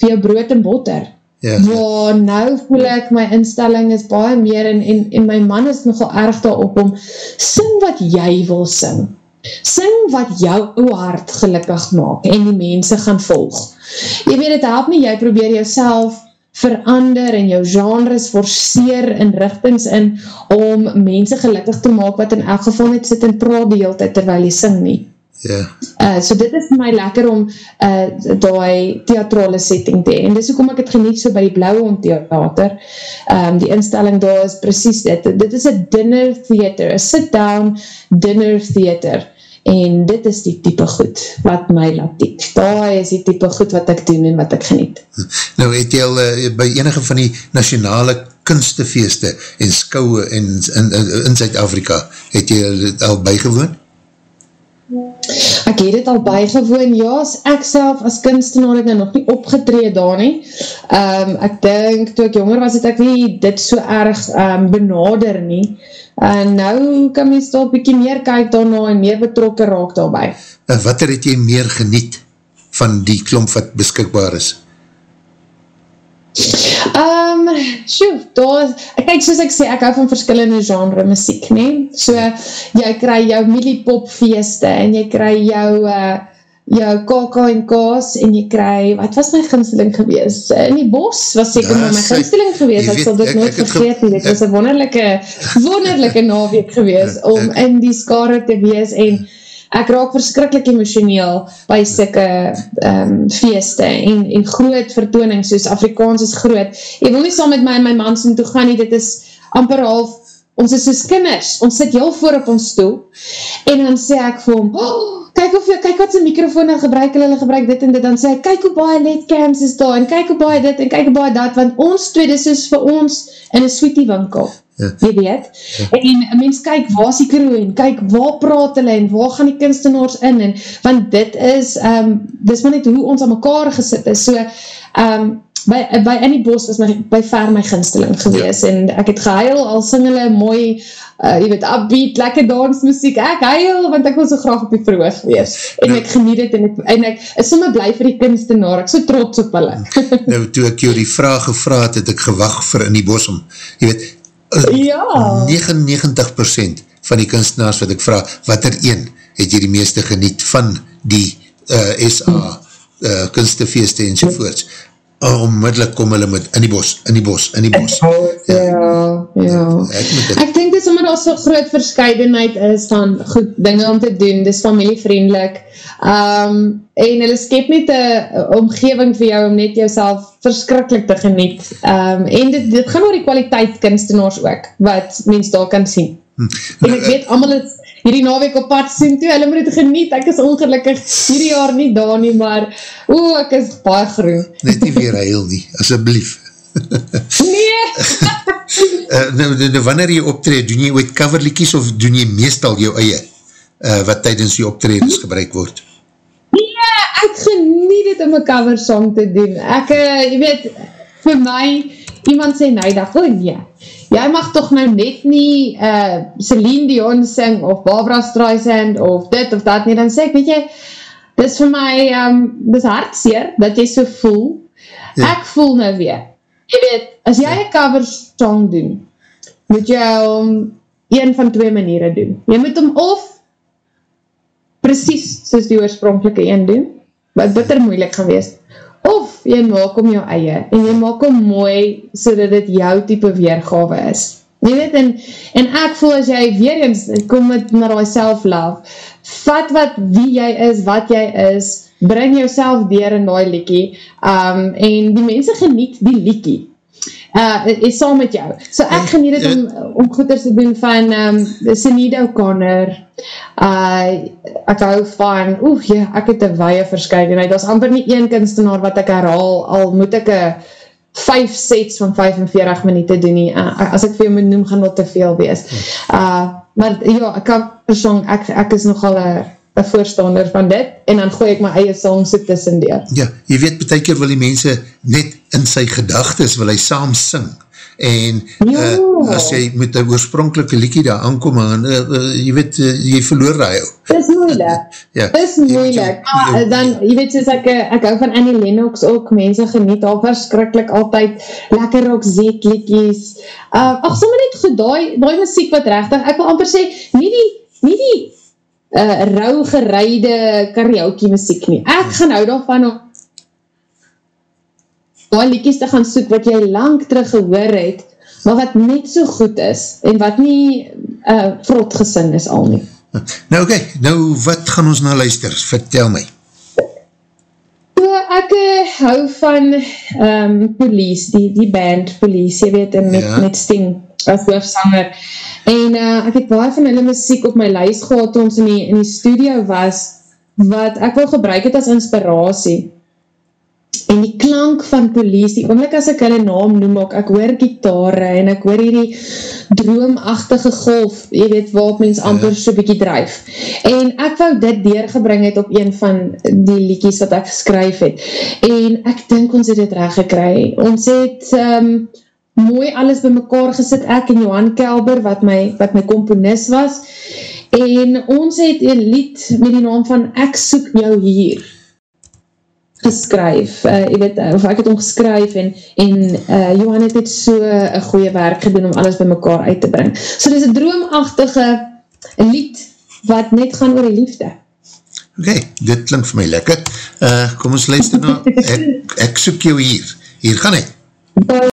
vir jou brood en botter. Ja, ja, nou voel ek my instelling is baie meer en, en, en my man is nogal erg daarop om sing wat jy wil sing. Sing wat jou hart gelukkig maak en die mense gaan volg. Jy weet, het help nie, jy probeer jouself verander en jou genres forceer in richtings in om mense gelukkig te maak wat in elk geval net sit en praat die hele tijd terwijl jy sing nie. Ja. Uh, so dit is vir my lekker om uh, die theatrale setting te en dis ook om ek het geniet so by die Blauwe Om Theater um, die instelling daar is precies dit dit is a dinner theater a sit down dinner theater en dit is die type goed wat my laat diep. Daar is die type goed wat ek doen en wat ek geniet.
Nou het jy al uh, by enige van die nationale kunstefeeste en skouwe in, in, in Zuid-Afrika, het jy al bygewoon?
Ek het het al bygewoon, ja, ek self as kunstenaar het nou nog nie opgetree daar nie. Um, ek denk, toe ek jonger was, het ek nie dit so erg um, benader nie. En nou kan mens daar bykie meer kyk daarna en meer betrokke raak daarby.
En wat het jy meer geniet van die klomp wat beskikbaar is?
Um, sjoe, daar, kijk soos ek sê, ek hou van verskillende genre muziek, nie? So, jy kry jou millipop feeste en jy kry jou... Uh, jou kaka en kaas en jy kry, wat was my ginsteling gewees? In die bos was seker ja, my ginsteling gewees, ek sal dit nooit vergeet nie, dit was een wonderlijke, wonderlijke naweek gewees, om in die skare te wees en ek raak verskrikkelijk emotioneel by sikke um, feeste en, en groot vertooning, soos Afrikaans is groot, ek wil nie saam met my en my mans en toe gaan nie, dit is amper half ons is soos kinders, ons sit heel voor op ons stoel, en dan sê ek vir hom, kyk of jy, kyk wat sy microfoon en gebruik, hulle gebruik dit en dit, dan sê ek, kyk hoe baie netcams is daar, en kyk hoe baie dit, en kyk hoe baie dat, want ons twee, dit is vir ons in een sweetie winkel, ja. jy weet, ja. en mens kyk, waar is die crew, en kyk, waar praat hulle, en waar gaan die kunstenaars in, en, want dit is, um, dit is maar net hoe ons aan mekaar gesit is, so, um, by, by in die bos was my, by ver my ginsteling gewees ja. en ek het gehuil al sing hulle mooi uh, jy weet, upbeat, lekker dansmuziek ek huil, want ek wil so graag op die verhoog wees. En nou, ek geniet het en ek, en ek is sommer blij vir die kunstenaar. Ek so trots op hulle.
Nou toe ek jou die vraag gevraad het ek gewag vir in die bos om jy weet ja. 99% van die kunstenaars wat ek vraag, wat er een het jy die meeste geniet van die uh, SA uh, kunstefeeste en sovoorts onmiddellik kom hulle met in die bos, in die bos, in die bos.
Ja, ja. ja. Ek, ek denk dis omdat daar so groot verscheidenheid is van goed dinge om te doen, dis familievriendelik, um, en hulle skep net een omgeving vir jou om net jouself verskrikkelijk te geniet, um, en dit, dit gaan oor die kwaliteit kunstenaars ook, wat mens daar kan sien. Hm. En ek weet, allemaal is hierdie naweek op pad sien toe, hulle moet het geniet, ek is ongelukkig hierdie jaar nie daar nie, maar oe, ek is baie groen.
Net nie weer heil nie, asjeblief.
nee!
uh, nou, nou, nou, wanneer jy optreed, doen jy ooit coverlikies of doen jy meestal jou eie, uh, wat tydens jy optredens gebruik word?
Nee, ek geniet het om een cover song te doen. Ek, uh, jy weet, vir my, iemand sê neidag, oh nee, jy mag toch nou net nie uh, Celine Dion sing of Barbara Streisand of dit of dat nie, dan sê ek, weet jy, dis vir my, um, dis hartseer dat jy so voel, ja. ek voel nou weer, jy weet, as jy een cover song doen, moet jy om een van twee maniere doen, jy moet om of soos die oorspronkelike een doen, wat bitter moeilik gaan wees, of jy maak om jou eie, en jy maak om mooi, so dat dit jou type weergave is. Jy weet, en, en ek voel as jy weer eens, kom met naar die self-love, vat wat wie jy is, wat jy is, bring jouself dier in die liekie, um, en die mense geniet die liekie, uh, is saam met jou. So ek ja, geniet het ja. om, om goeders te doen van um, Senido Conner, uh, ek hou van, oef, ja, ek het een weie verskeidenheid, dat is amper nie een kunstenaar wat ek herhaal, al moet ek een 5 sets van 45 minuut doen nie, uh, as ek vir jou moet noem, gaan wat te veel wees. Uh, maar ja, ek kan persoon, ek, ek is nogal een voorstander van dit, en dan gooi ek my eie song so tussen deur.
Ja, jy weet, betek wil die mense net in sy gedagtes, wil hy saam sing, en ja. uh, as jy met die oorspronkelike liekie daar aankom, en, uh, uh, jy weet, uh, jy verloor hy jou.
Dis moeilik, ja. dis moeilik, jy, ah, dan, jy weet, soos ek, ek hou van Annie Lennox ook, mense geniet al verskrikkelijk altyd, lekker rock zet liekies, uh, ach, somme net goed, die, die muziek wat rechtig, ek wil amper sê, nie die, nie die, uh, rauw gereide karaoke muziek nie, ek gaan hou daarvan om, die liedjes te gaan soek wat jy lang terug gehoor het, maar wat net so goed is, en wat nie uh, vrot gesing is al nie.
Nou oké, okay, nou wat gaan ons nou luister? Vertel my.
So, ek uh, hou van um, Police, die, die band Police, jy weet, met, ja. met Sting as hoofsanger. En uh, ek het baie van hulle muziek op my lijst gehad toe ons in die, in die studio was, wat ek wil gebruik het as inspiratie en die klank van police, die oomlik as ek hulle naam noem ook, ek hoor gitare en ek hoor hierdie droomachtige golf, jy weet wat mens amper ja. so bykie drijf. En ek wou dit deurgebring het op een van die liedjies wat ek geskryf het. En ek dink ons het dit recht gekry. Ons het um, mooi alles by mekaar gesit, ek en Johan Kelber, wat my, wat my komponist was. En ons het een lied met die naam van Ek soek jou hier geskryf, uh, jy weet, of ek het omgeskryf en, en uh, Johan het het so een goeie werk gedoen om alles by mekaar uit te bring. So dit is een droomachtige lied wat net gaan oor die liefde.
Oké, okay, dit klink vir my lekker. Uh, kom ons luister nou, ek, ek soek jou hier. Hier gaan hy. Bye.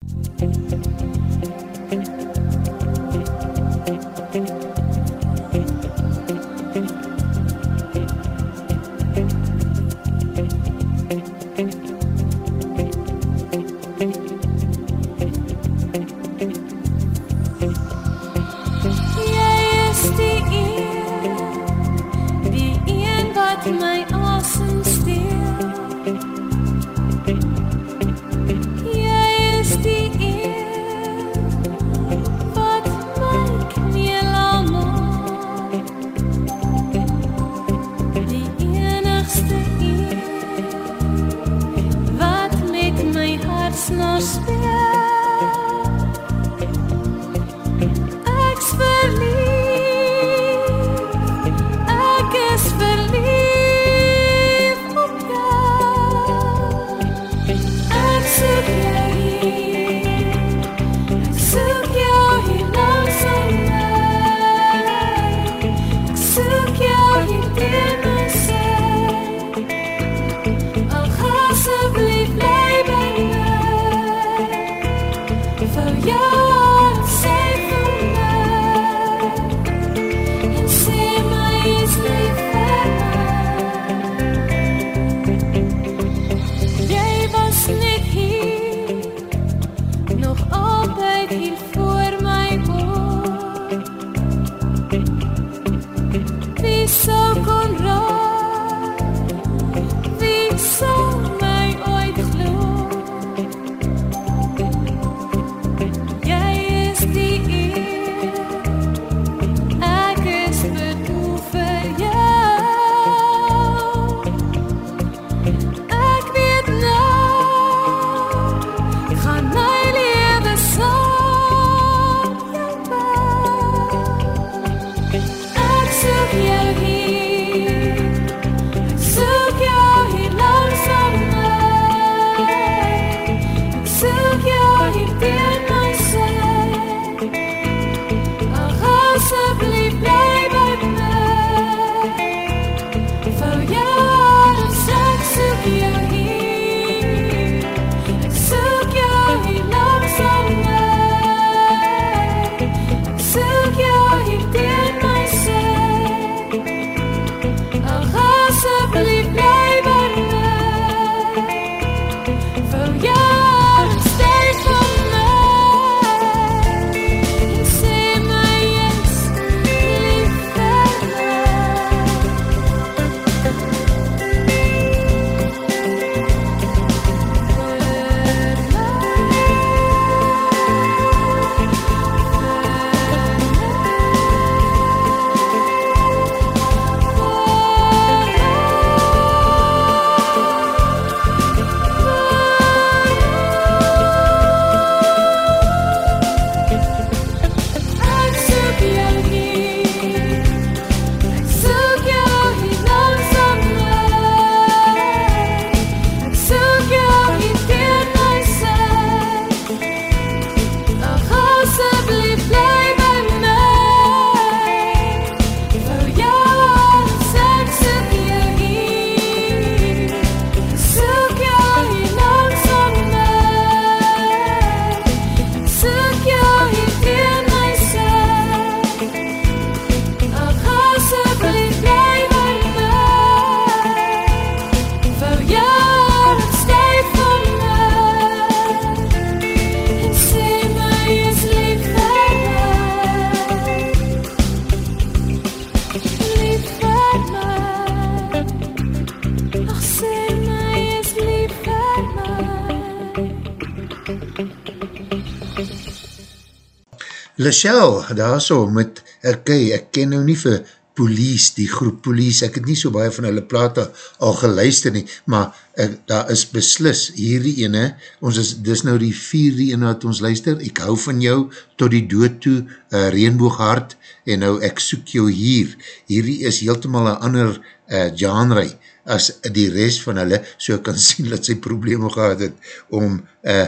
Lachelle, daar so, met, ok, ek ken nou nie vir police, die groep police, ek het nie so baie van hulle plate al geluister nie, maar ek, daar is beslis, hierdie ene, ons is, dis nou die vierde ene wat ons luister, ek hou van jou, tot die dood toe, uh, reenbooghart, en nou ek soek jou hier, hierdie is heeltemal een ander uh, genre, as die rest van hulle, so kan sien dat sy probleme gehad het, om uh,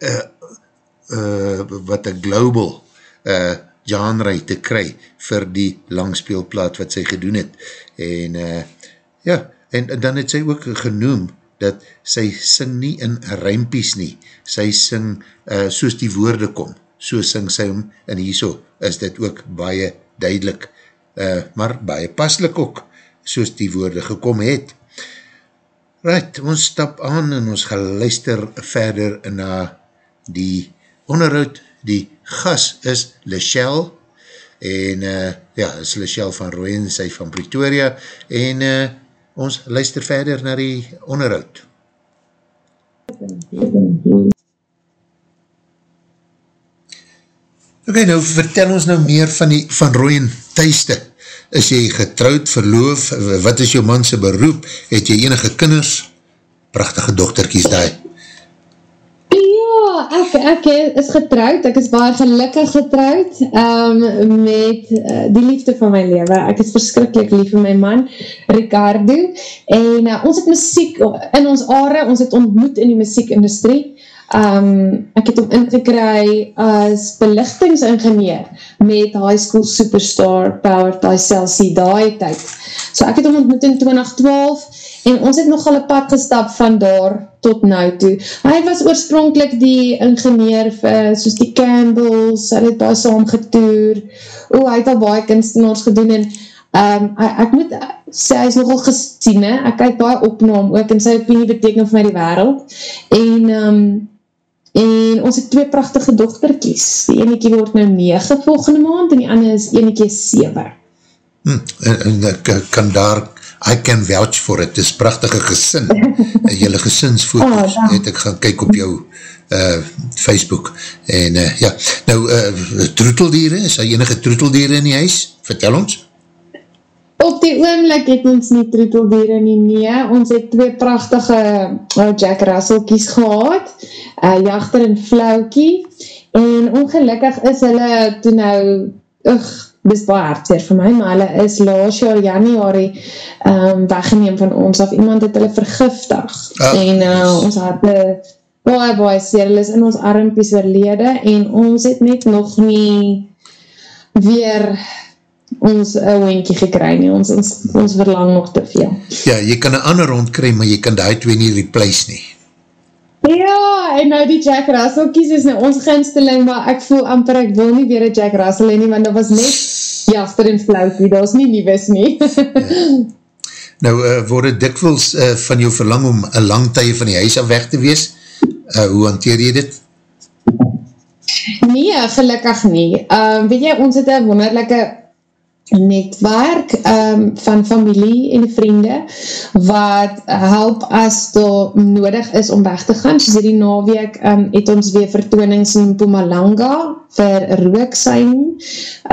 uh, uh, wat een global uh, genre te kry vir die langspeelplaat wat sy gedoen het. En uh, ja, en dan het sy ook genoem dat sy sing nie in rijmpies nie. Sy sing uh, soos die woorde kom. So sing sy hom en hierso is dit ook baie duidelik, uh, maar baie paslik ook, soos die woorde gekom het. Right, ons stap aan en ons geluister verder na die onderhoud die gas is Lachelle en uh, ja, is Lachelle van Rooien, sy van Pretoria en uh, ons luister verder na die onderhoud. Ok, nou vertel ons nou meer van die van Rooien thuiste. Is jy getrouwd, verloof, wat is jou manse beroep, het jy enige kinders, prachtige dochterkies daai
ek, ek is getrouwd, ek is baie gelukkig getrouwd um, met uh, die liefde van my leven. Ek is verskrikkelijk lief vir my man, Ricardo, en uh, ons het muziek in ons aarde, ons het ontmoet in die muziekindustrie. Um, ek het hom ingekry as belichtingsingenieur met high school superstar powered by Celsius die tyd. So ek het hom ontmoet in 2012 en ons het nogal een pad gestap van daar tot nou toe. Hy was oorspronkelijk die ingenieur vir, soos die Campbells, hy het daar saam getoer, o, hy het al baie kunstenaars gedoen en um, ek, ek moet sê, hy is nogal gesien, he. ek kijk baie opnaam ook en sy opinie beteken vir my die wereld en um, en ons het twee prachtige dochterkies, die enekie word nou 9 volgende maand en die ander is enekie 7.
Hm, en, en ek kan daar I can vouch for it, het is prachtige gesin, jylle gesinsfoto's, oh, het ek gaan kyk op jou uh, Facebook, en uh, ja, nou, uh, troeteldiere, is daar enige troeteldiere in die huis? Vertel ons.
Op die oomlik het ons nie troeteldiere nie, nee, ons het twee prachtige uh, Jack Russell kies gehad, uh, jachter en flauwkie, en ongelukkig is hulle toe nou, ugh, dis baie hartseer vir my, maar hulle is laas jaar januari um, weggeneem van ons af, iemand het hulle vergiftig, ah. en uh, ons had baie baie seer, hulle is in ons armpies verlede, en ons het net nog nie weer ons een wenkie gekry nie, ons, ons, ons verlang nog te veel.
Ja, jy kan een ander rond kry, maar jy kan die twee nie replace nie.
Ja, en nou die Jack Russell kies is nou ons ginsteling, maar ek voel amper ek wil nie weer een Jack Russell nie, want dat was net jaster en flauwkie, dat was nie nieuwes nie. ja.
Nou, uh, word het dikwils uh, van jou verlang om een lang tye van die huis af weg te wees? Uh, hoe hanteer jy dit?
Nee, gelukkig nie. Uh, weet jy, ons het een wonderlijke netwerk um, van familie en vriende wat help as daar nodig is om weg te gaan. Soos die naweek um, het ons weer vertoonings in Pumalanga vir rooksijn.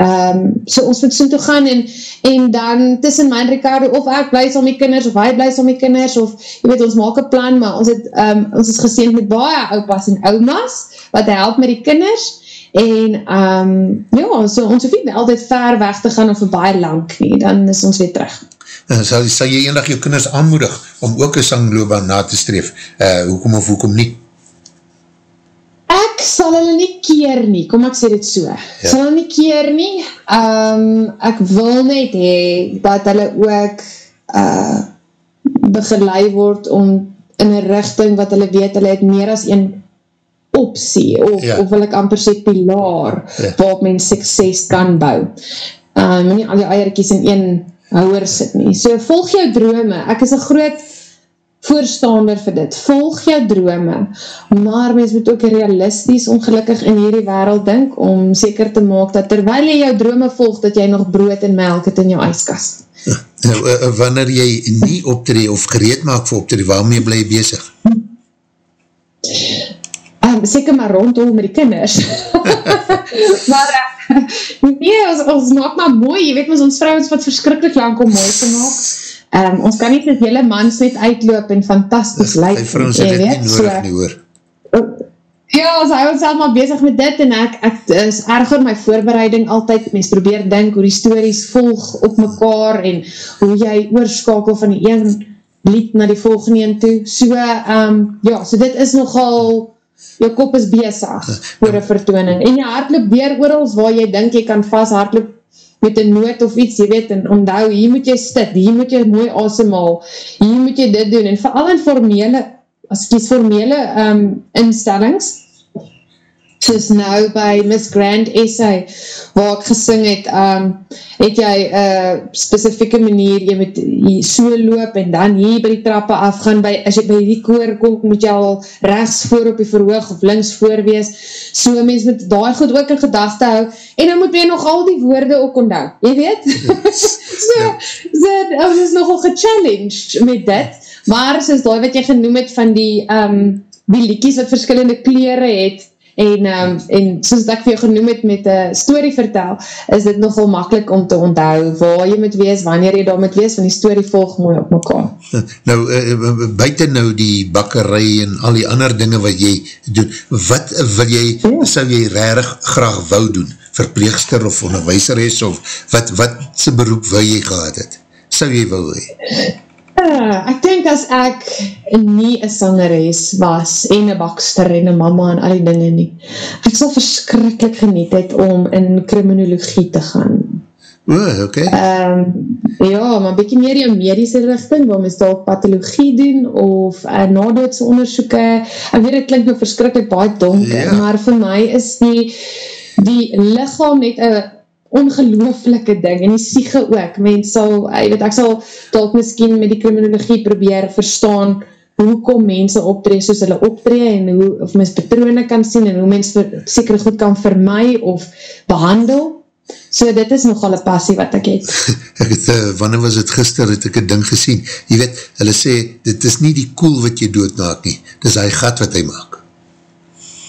Um, so ons moet so toe gaan en, en dan tussen my en Ricardo of ek blij saam my kinders of hy blij saam my kinders of jy weet ons maak een plan maar ons, het, um, ons is geseend met baie oupas en oumas wat help met die kinders en um, ja, so ons hoef nie altyd ver weg te gaan of baie lang nie, dan is ons weer terug.
En sal, sal jy eendag jou kinders aanmoedig om ook een sangloobaan na te streef, uh, hoekom of hoekom nie?
Ek sal hulle nie keer nie, kom ek sê dit so, ja. sal hulle nie keer nie, um, ek wil net hee, dat hulle ook uh, begeleid word om in een richting wat hulle weet, hulle het meer as een optie, of, ja. of wil ek amper sê pilaar, ja. waarop men sukses kan bou. Um, nie al die eierkies in een houwer sit nie. So volg jou drome, ek is een groot voorstander vir dit, volg jou drome, maar mens moet ook realistisch ongelukkig in hierdie wereld denk, om seker te maak dat terwijl jy jou drome volg, dat jy nog brood en melk het in jou ijskast. Ja,
nou, uh, wanneer jy nie optree of gereed maak vir optree, waarmee bly jy bezig?
Um, seker maar rondom met die kinders. maar, uh, nee, ons, ons maak maar mooi, jy weet ons, ons vrouwens wat verskrikkelijk lang om mooi te maak. Um, ons kan nie met hele mans net uitloop en fantastisch lyk.
Die vrouwens het dit nie nodig so, nie hoor.
Ja, ons hou ons maar bezig met dit en ek, ek is erg oor my voorbereiding altyd, mens probeer denk hoe die stories volg op mekaar en hoe jy oorskakel van die een lied na die volgende een toe. So, um, ja, so dit is nogal, jou kop is bezig voor een vertooning. En jy hardloop weer oorals waar jy denk jy kan vast hardloop met een noot of iets, jy weet, en onthou, hier moet jy stit, hier moet jy mooi asemhaal, hier moet jy dit doen, en vooral in formele, as kies formele um, instellings, soos nou by Miss Grand Essay, waar ek gesing het, um, het jy uh, specifieke manier, jy moet hier so loop en dan hier by die trappe afgaan, by, as jy by die koor kom, moet jy al rechts voor op die verhoog of links voor wees, so mens moet daar goed ook in gedachte hou, en dan moet jy nog al die woorde ook onthou, jy weet? so, so, ons is nogal gechallenged met dit, maar soos daar wat jy genoem het van die, um, die liekies wat verskillende kleren het, en, um, en soos ek vir jou genoem het met een story vertel, is dit nogal makkelijk om te onthou waar jy moet wees, wanneer jy daar moet wees, van die story volg mooi op mekaar.
Nou, uh, buiten nou die bakkerij en al die ander dinge wat jy doen, wat wil jy, ja. sou jy rarig graag wou doen? Verpleegster of onderwijseres of wat, wat sy beroep wil jy gehad het? Sou jy wou hee?
Uh, ek denk as ek nie een sangeres was en een bakster en een mama en al die dinge nie, ek sal verskrikkelijk geniet het om in kriminologie te gaan.
Oh, ok. Um,
ja, maar bykie meer die medische richting, waar mens daar pathologie doen of uh, nadoodse onderzoeke. Ek weet, het klink nou verskrikkelijk baie donker, ja. maar vir my is die, die lichaam net een ongelooflike ding, en die siege ook, mens sal, weet, ek sal dalk miskien met die kriminologie probeer verstaan, hoe kom mense optree soos hulle optree, en hoe, of mens patrone kan sien, en hoe mens seker goed kan vermy, of behandel, so dit is nogal een passie wat ek het.
ek het, uh, wanneer was het gister, het ek een ding gesien, jy weet, hulle sê, dit is nie die koel wat jy doodmaak nie, dit is hy gat wat hy maak.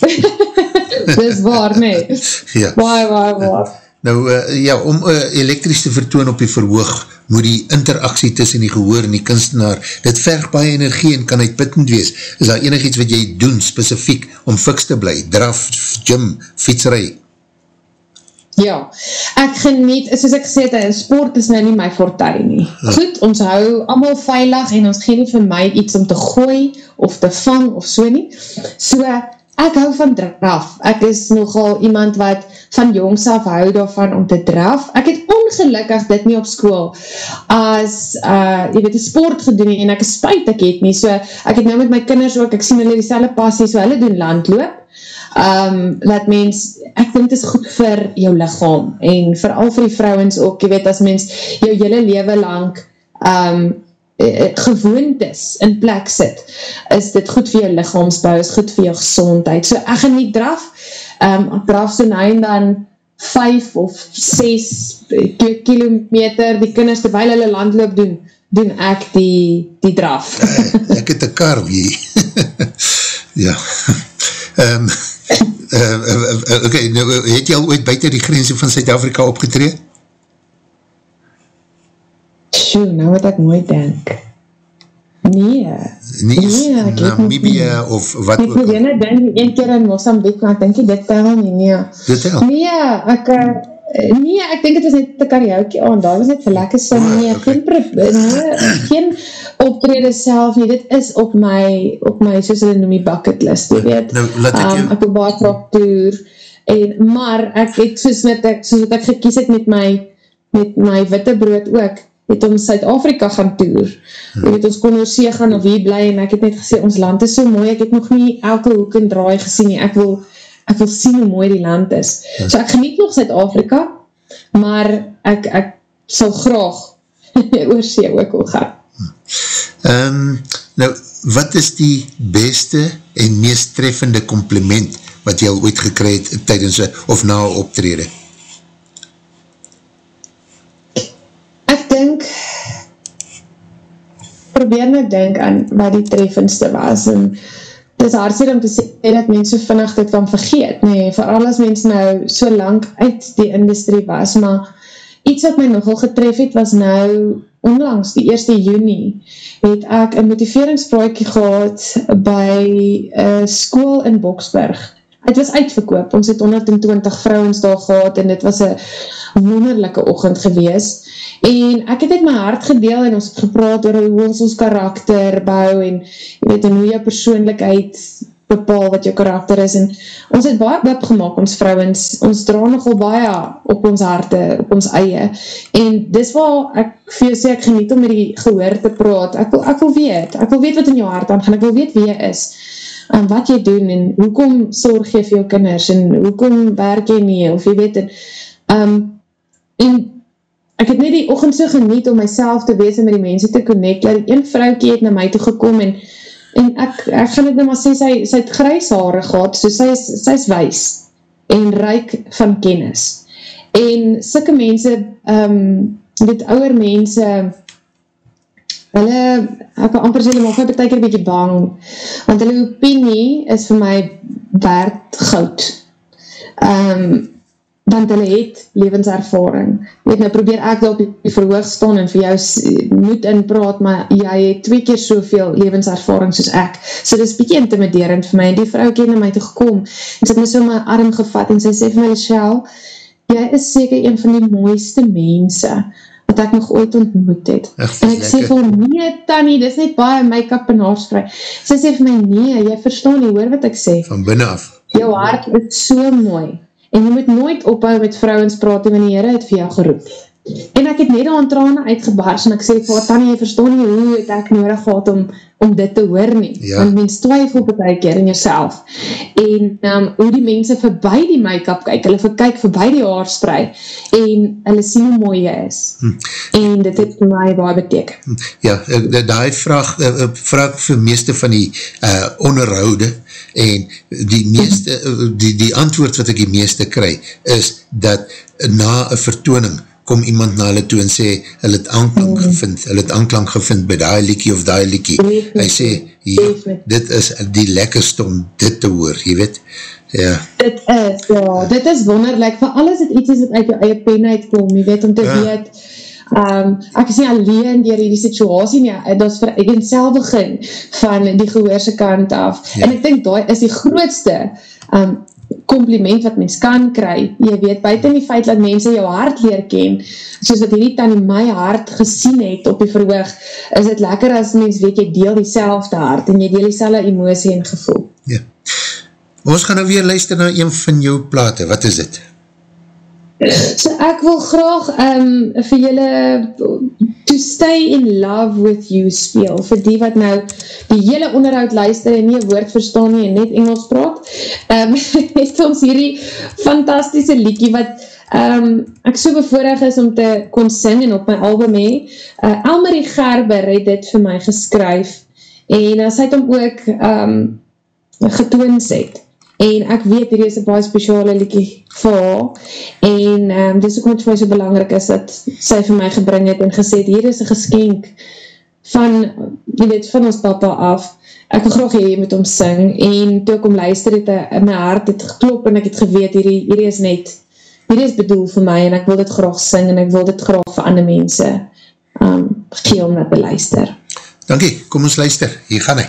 dis waar, nee. Ja. Waar, waar, waar.
Nou, uh, ja, om uh, elektrisch te vertoon op die verhoog, moet die interaksie tussen die gehoor en die kunstenaar, dit verg baie energie en kan uitputtend wees. Is daar enig iets wat jy doen, specifiek, om fiks te bly? Draf, gym, fietsrij?
Ja, ek geniet, soos ek gesê het, sport is nou nie my fortuin nie. Ja. Goed, ons hou allemaal veilig en ons gee nie vir my iets om te gooi of te vang of so nie. So, ek hou van draf. Ek is nogal iemand wat van jongs af hou daarvan om te draf. Ek het ongelukkig dit nie op school as, uh, jy weet, sport gedoen en ek is spuit ek het nie. So, ek het nou met my kinders ook, ek sien hulle die selle passie, so hulle doen landloop. Um, laat mens, ek vind het is goed vir jou lichaam en vooral vir die vrouwens ook, jy weet, as mens jou hele leven lang um, gewoontes in plek sit, is dit goed vir jou lichaamsbouw, is goed vir jou gezondheid. So ek geniet draf, um, ek draf so nou en dan 5 of 6 kilometer, die kinders terwijl hulle landloop doen, doen ek die, die draf.
ek het een kar wie. ja. Um, uh, uh, ok, nou, het jy al ooit buiten die grense van Zuid-Afrika opgetreed?
Sjoe, nou wat ek nooit denk. Nee.
Nie nee, Namibia of wat
ook. Ek weet nie, denk een keer in Mozambique, maar ek denk dit tel nie, nee.
Dit tel?
Nee, ek, eh, nee, ek denk het is net te karaoke aan, daar was net vir lekker sin, ah, nee, okay. geen, nee, geen optrede self nie, dit is op my, op my, soos hulle noem die bucket list, jy weet. Nou, laat ek jou... Um, ek wil baie krop toer, en, maar ek het, soos met ek, soos wat ek gekies het met my, met my witte brood ook, het ons Suid-Afrika gaan toer. Hmm. Jy weet, ons kon oor see gaan of hier bly en ek het net gesê, ons land is so mooi, ek het nog nie elke hoek en draai gesien nie, ek wil, ek wil sien hoe mooi die land is. Hmm. So ek geniet nog Suid-Afrika, maar ek, ek sal graag oor see ook wil gaan.
Um, nou, wat is die beste en meest treffende compliment wat jy al ooit gekry het tydens of na optrede?
dink probeer my dink aan wat die treffendste was en het is hardseer om te sê dat mens so vinnig dit van vergeet, nee, vooral as mens nou so lang uit die industrie was, maar iets wat my nogal getref het, was nou onlangs, die 1 juni, het ek een motiveringspraatje gehad by uh, school in Boksburg. Het was uitverkoop, ons het 120 vrouwens daar gehad en dit was een wonderlijke ochend gewees. En ek het het my hart gedeel en ons het gepraat oor hoe ons ons karakter bou en, weet, en hoe jou persoonlijkheid bepaal wat jou karakter is. En ons het baie wip gemaakt ons vrouwens, ons dra nogal baie op ons harte, op ons eie. En dis waar ek vir jou sê, ek geniet om met die gehoor te praat, ek wil, ek wil weet, ek wil weet wat in jou hart aangaan, ek wil weet wie jy is en wat jy doen en hoekom sorg jy vir jou kinders en hoekom werk jy nie, of jy weet en, um, en ek het net die ochend so geniet om myself te wees en met die mense te connect, dat een vrouwkie het na my toe gekom en en ek, ek gaan dit nou maar sê, sy, sy het grys haare gehad, so sy is, sy is wees, en ryk van kennis. En sikke mense, um, dit ouwe mense, hulle, ek wil amper sê, hulle maak my betek een beetje bang, want hulle opinie is vir my werd goud. Um, want hulle het levenservaring. Weet nou, probeer ek daar op die verhoog staan en vir jou moet inpraat, maar jy het twee keer soveel levenservaring soos ek. So dit is bykie intimiderend vir my. En die vrou ken na my toe gekom, en sy het my so my arm gevat, en sy sê vir my, Michelle, jy is seker een van die mooiste mense, wat ek nog ooit ontmoet het.
Ach,
en ek sê vir nee, Tanny, dit is net baie make-up en haarspray. Sy sê vir my, nee, jy verstaan nie, hoor wat ek sê.
Van binnen af.
Jou hart is so mooi en jy moet nooit ophou met vrouwens praat en die Heere het vir jou geroep. En ek het net al aan trane uitgebars en ek sê, wat Tanny, jy verstaan nie hoe het ek nodig gehad om, om dit te hoor nie. Ja. Want mens twyfel het keer in jouself. En um, hoe die mense voorbij die make-up kyk, hulle kyk voorbij die haarsprei en hulle sien hoe mooi jy is. Hm. En dit het vir my baie beteken. Hm.
Ja, die vraag, eh, eh, vraag vir meeste van die uh, onderhoude en die meeste, die, die antwoord wat ek die meeste kry, is dat na een vertooning kom iemand na hulle toe en sê, hulle het aanklank mm. gevind, hulle het aanklank gevind by die liekie of die liekie. Hy sê, ja, dit is die lekkerste om dit te hoor, jy weet. Ja.
Dit is, ja, dit is wonderlik, vir alles het iets is wat uit jou eie pen uitkom, jy weet, om te ja. weet, um, ek is nie alleen dier die situasie nie, dat is vir ek in self begin van die gehoorse kant af, ja. en ek denk daar is die grootste um, compliment wat mens kan kry, jy weet, buiten die feit dat mense jou hart leer ken, soos dat hierdie tan my hart gesien het op die verhoog, is het lekker as mens weet, jy deel die selfde hart, en jy deel die selfde emosie en gevoel. Ja.
Ons gaan nou weer luister na een van jou plate, wat is dit?
So ek wil graag um, vir julle To Stay in Love With You speel, vir die wat nou die hele onderhoud luister en nie een woord verstaan nie en net Engels praat, um, het ons hierdie fantastische liekie wat um, ek so bevoorig is om te kon sing en op my album hee. Uh, Elmarie Gerber het dit vir my geskryf en uh, sy het hom ook um, getoons het en ek weet hier is een baie speciale liekie vir en um, dis ook wat vir my so belangrijk is dat sy vir my gebring het en gesê hier is een geskenk van, jy weet, van ons papa af. Ek wil graag hier met hom sing. En toe ek om luister het in my hart het geklop en ek het geweet hier, hier is net hier is bedoel vir my en ek wil dit graag sing en ek wil dit graag vir ander mense um, gee om dit te luister.
Dankie, kom ons luister, hier gaan hy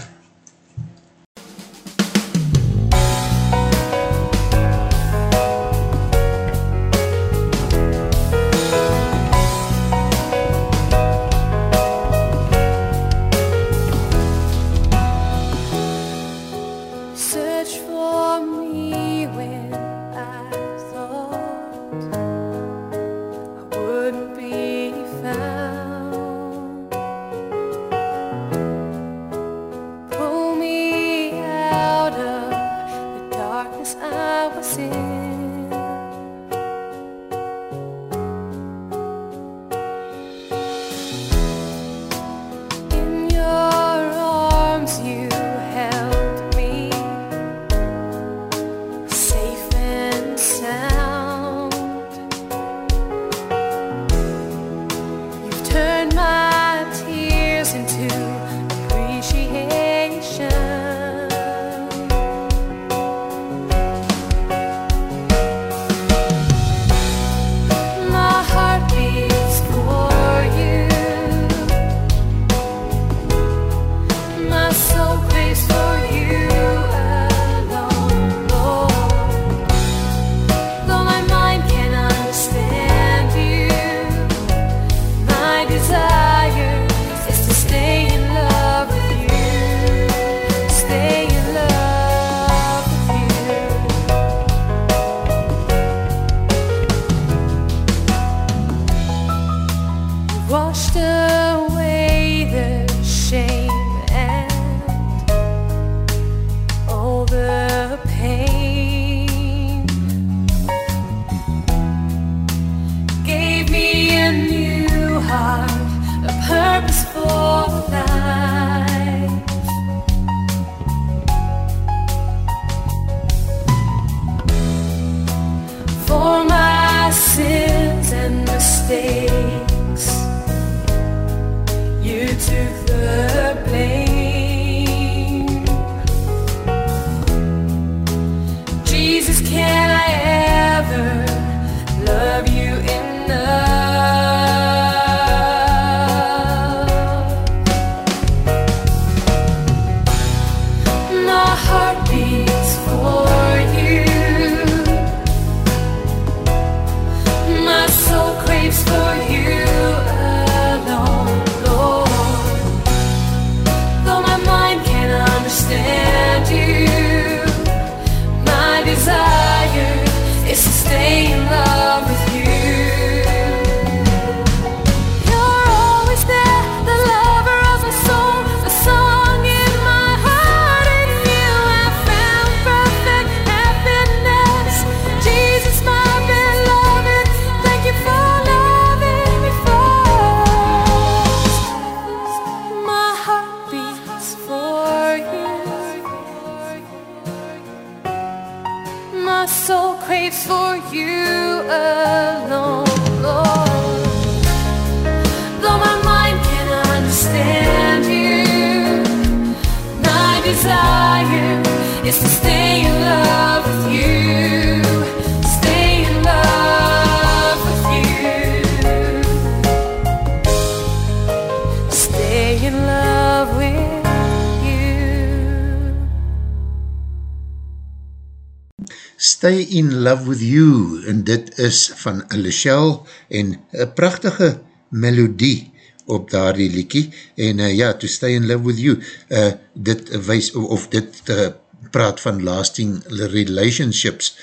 Stay in Love With You. En dit is van Lichelle en een prachtige melodie op daar die liekie. En uh, ja, to stay in love with you. Uh, dit wees, of dit uh, praat van lasting relationships.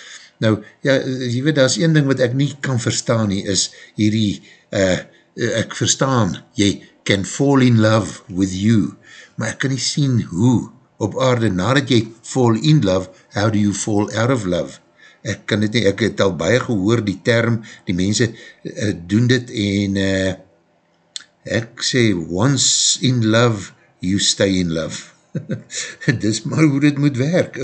Nou, ja, jy weet, daar is een ding wat ek nie kan verstaan nie, is hierdie uh, ek verstaan, jy can fall in love with you, maar ek kan nie sien hoe op aarde, nadat jy fall in love, how do you fall out of love ek kan dit nie, ek het al baie gehoor die term, die mense uh, doen dit en uh, ek sê, once in love, you stay in love. Dis maar hoe dit moet werk,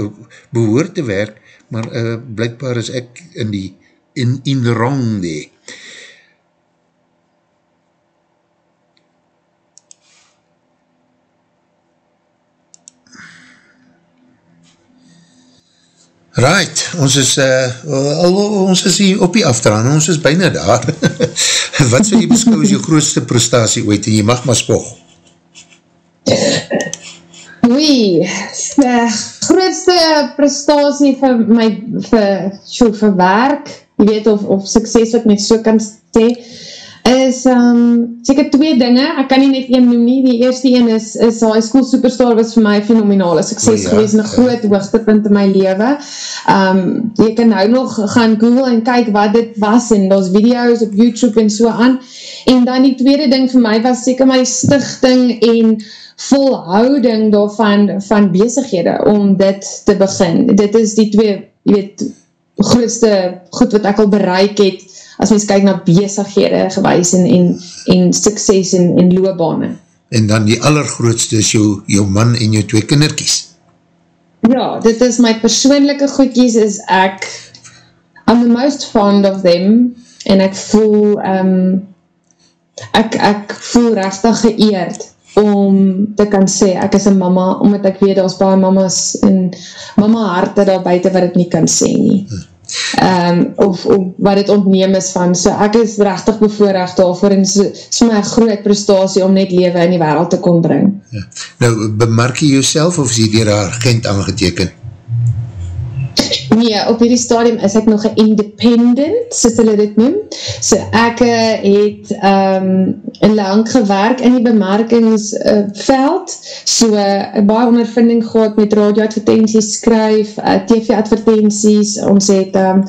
behoor te werk, maar uh, blijkbaar is ek in die, in, in wrong there. Right, ons is, uh, al, ons is hier op die aftraan, ons is bijna daar. Wat sal jy beskou as jou grootste prestatie ooit, en jy mag maar spog?
Oei, die grootste prestatie vir my, vir, so, vir werk, jy weet, of, of sukses wat my so kan sê, is um, seker twee dinge, ek kan nie net een noem nie, die eerste een is, is high school superstar was vir my fenomenale sukses oh, ja, gewees, en ja. groot hoogtepunt in my leven. Um, jy kan nou nog gaan google en kyk wat dit was, en daar video's op YouTube en so aan, en dan die tweede ding vir my was seker my stichting en volhouding daarvan van bezighede om dit te begin. Dit is die twee, jy weet, grootste goed wat ek al bereik het, as mens kyk na bezighede gewys en, en, en sukses en, en loopbane.
En dan die allergrootste is jou, jou man en jou twee kinderkies.
Ja, dit is my persoonlijke goedkies is ek I'm the most fond of them en ek voel um, ek, ek voel rechtig geëerd om te kan sê, ek is een mama, omdat ek weet, as baie mamas en mama harte daar buiten wat ek nie kan sê nie. Hm um, of, of wat het ontneem is van, so ek is rechtig bevoorrecht daarvoor en so, so my groot prestatie om net leven in die wereld te kon bring. Ja.
Nou, bemerk jy jouself of is jy dier agent aangeteken?
Nee, op hierdie stadium is ek nog een independent, soos hulle dit noem. So ek uh, het um, lang gewerk in die bemerkingsveld, uh, so uh, baie ondervinding gehad met radioadvertenties skryf, uh, TV-advertenties, ons het, um,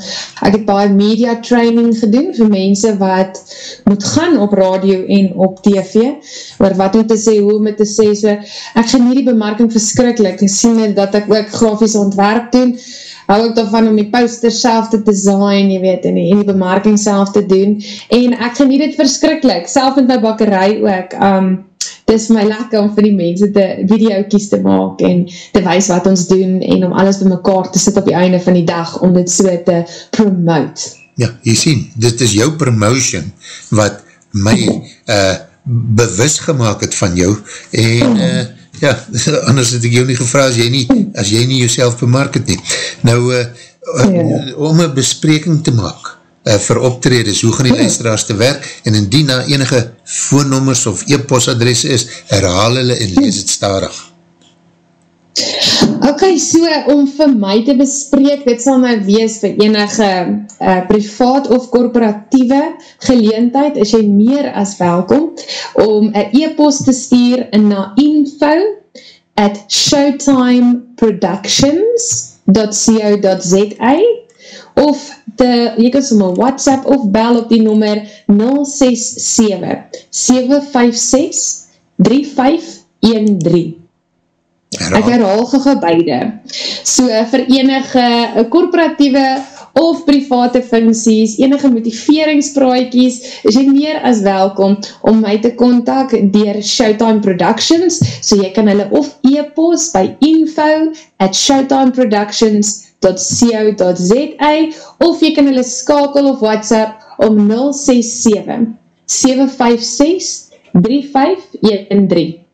ek het baie media training gedoen vir mense wat moet gaan op radio en op TV, oor wat moet te sê, hoe moet te sê, so ek geniet die bemerking verskrikkelijk, en sien dat ek ook grafies ontwerp doen, hou ek daarvan om die poster self te design, jy weet, en die, en die bemarking self te doen, en ek geniet het verskrikkelijk, self met my bakkerij ook, um, dit is vir my lekker om vir die mense te videokies te maak, en te wees wat ons doen, en om alles by mekaar te sit op die einde van die dag, om dit so te promote.
Ja, jy sien, dit is jou promotion, wat my uh, bewus gemaakt het van jou, en uh, Ja, anders het ek jou nie gevra as jy nie, as jy nie jouself bemark het nie. Nou, uh, ja. om een bespreking te maak uh, vir optredes, hoe gaan die luisteraars te werk, en indien na enige voornommers of e-postadresse is, herhaal hulle en lees het starig.
Ok, so om vir my te bespreek, dit sal my wees vir enige uh, privaat of korporatieve geleentheid, is jy meer as welkom om een e-post te stuur na info at showtimeproductions.co.za of te, jy kan soms WhatsApp of bel op die nummer 067 756 3513 Herhaal. Ek herhaal gege beide. So vir enige korporatieve of private funksies, enige motiveringspraatjies, is jy meer as welkom om my te kontak dier Showtime Productions, so jy kan hulle of e-post by info at showtimeproductions.co.za of jy kan hulle skakel of WhatsApp om 067 756 3513.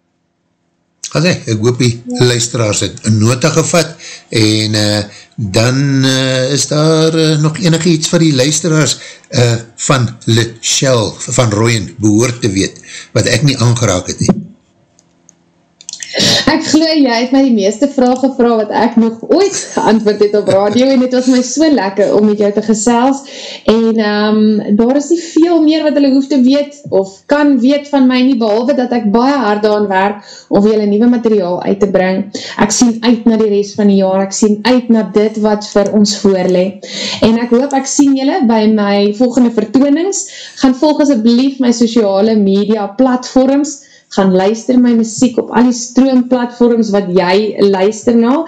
Allee, ek hoop die luisteraars het nota gevat en uh, dan uh, is daar uh, nog enig iets vir die luisteraars uh, van Le Shell, van Royen, behoort te weet, wat ek nie aangeraak het nie.
Ek glo jy het my die meeste vraag gevra wat ek nog ooit geantwoord het op radio en het was my so lekker om met jou te gesels en um, daar is nie veel meer wat hulle hoef te weet of kan weet van my nie behalwe dat ek baie hard aan werk om vir julle nieuwe materiaal uit te bring. Ek sien uit na die rest van die jaar, ek sien uit na dit wat vir ons voorle en ek hoop ek sien julle by my volgende vertoonings. Gaan volg asjeblief my sociale media platforms gaan luister my muziek op al die stroomplatforms wat jy luister na,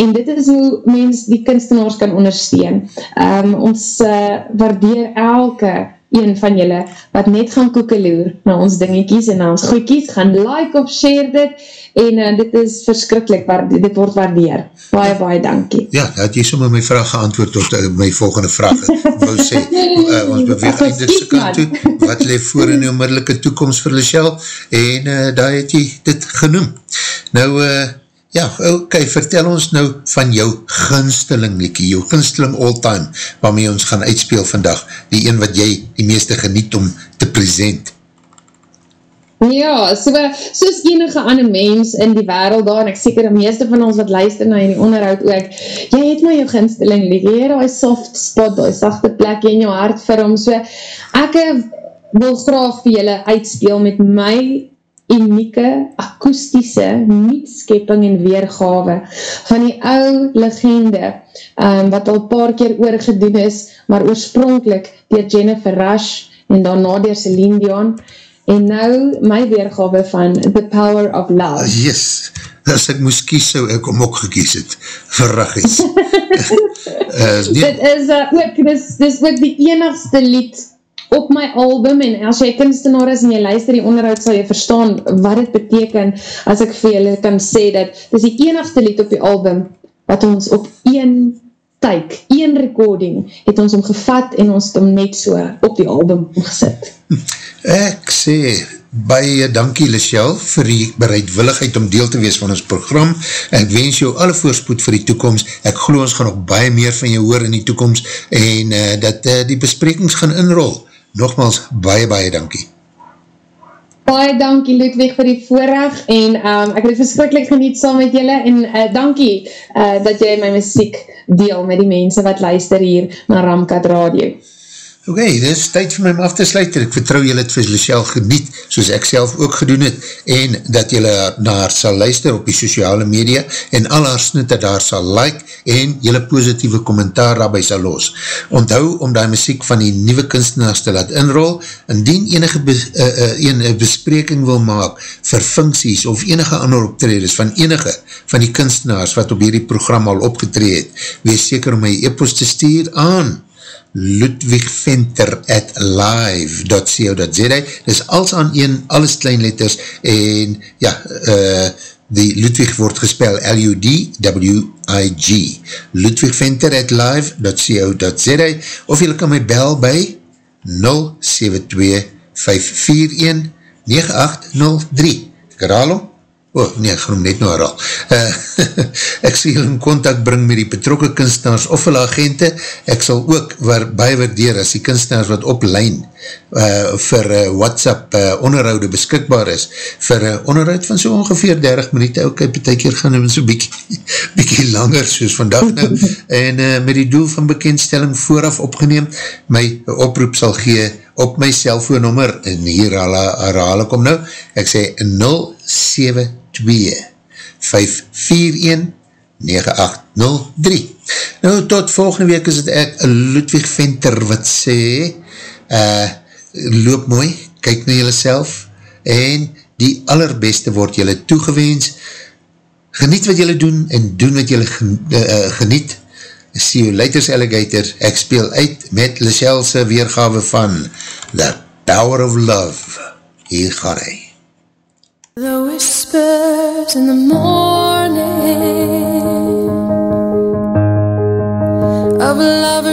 en dit is hoe mens die kunstenaars kan ondersteun. Um, ons uh, waardeer elke een van julle wat net gaan koekeloer na ons dingetjies en na ons goeikies, gaan like of share dit en uh, dit is verskrikkelijk, dit word waardeer. Baie, baie dankie.
Ja, had jy sommer my vraag geantwoord tot uh, my volgende vraag. wou sê, uh, ons beweeg uit dit kant toe, wat leef voor in die onmiddellike toekomst vir Lichelle en uh, daar het jy dit genoem. Nou, uh, Ja, ok, vertel ons nou van jou ginsteling, Nikkie, jou ginsteling all time, waarmee ons gaan uitspeel vandag, die een wat jy die meeste geniet om te present.
Ja, so, soos enige ander mens in die wereld daar, en ek seker die meeste van ons wat luister na in die onderhoud ook, jy het maar jou ginsteling, jy het die soft spot, die sachte plek in jou hart vir hom, so ek wil graag vir julle uitspeel met my unieke, akoestiese nietskepping en weergawe van die ou legende um, wat al paar keer oorgedoen is, maar oorspronkelijk dier Jennifer Rush en daarna dier Celine Dion en nou my weergawe van The Power of Love.
Uh, yes, as ek moes kies so ek om ook gekies het, verraggies.
uh, dit is uh, ook, dis, dis ook die enigste lied op my album en as jy kunstenaar is en jy luister die onderhoud sal jy verstaan wat het beteken as ek vir julle kan sê dat dit is die enigste lied op die album wat ons op een tyk, een recording het ons omgevat en ons het om net so op die album omgesit.
Ek sê baie dankie Lichelle vir die bereidwilligheid om deel te wees van ons program. Ek wens jou alle voorspoed vir die toekomst. Ek geloof ons gaan nog baie meer van jou hoor in die toekomst en uh, dat uh, die besprekings gaan inrol. Nogmaals, baie, baie dankie.
Baie dankie Ludwig vir die voorrecht en um, ek het verskrikkelijk geniet saam met julle en uh, dankie uh, dat jy my muziek deel met die mense wat luister hier na Ramkat Radio.
Ok, dit is tyd vir my om af te sluit en ek vertrouw julle het vir Luciel geniet, soos ek self ook gedoen het, en dat julle naar sal luister op die sociale media en al haar snitte daar sal like en julle positieve kommentaar daarby sal los. Onthou om die muziek van die nieuwe kunstenaars te laat inrol, indien enige be, uh, uh, een bespreking wil maak vir funksies of enige ander optreders van enige van die kunstenaars wat op hierdie program al opgetreed, wees seker om my e-post te stuur aan ludwigventer at live.co.za dis als aan een, alles kleinletters en ja, uh, die Ludwig word gespel L-U-D-W-I-G ludwigventer at live.co.za of jylle kan my bel by 072 541 9803 ek herhaal om Oh, nee, ek gaan hom net nou herhaal. Uh, ek sal julle in contact bring met die betrokke kunstenaars of hulle agente. Ek sal ook waar, baie waardeer as die kunstenaars wat op lijn uh, vir uh, WhatsApp uh, onderhoude beskikbaar is, vir uh, onderhoud van so ongeveer 30 minuut, ok, betek hier gaan hem so bykie, bykie langer soos vandag nou, en uh, met die doel van bekendstelling vooraf opgeneem, my oproep sal gee op my cellfoonnummer, en hier herhaal ek om nou, ek sê 072 Nou, tot volgende week is het ek Ludwig Venter wat sê, uh, loop mooi, kyk na jylle self, en die allerbeste word jylle toegewens, geniet wat jylle doen, en doen wat jylle uh, geniet, see you later alligator, ek speel uit met Lichelse weergave van The Power of Love, hier gaan hy.
The whispers in the morning of lovers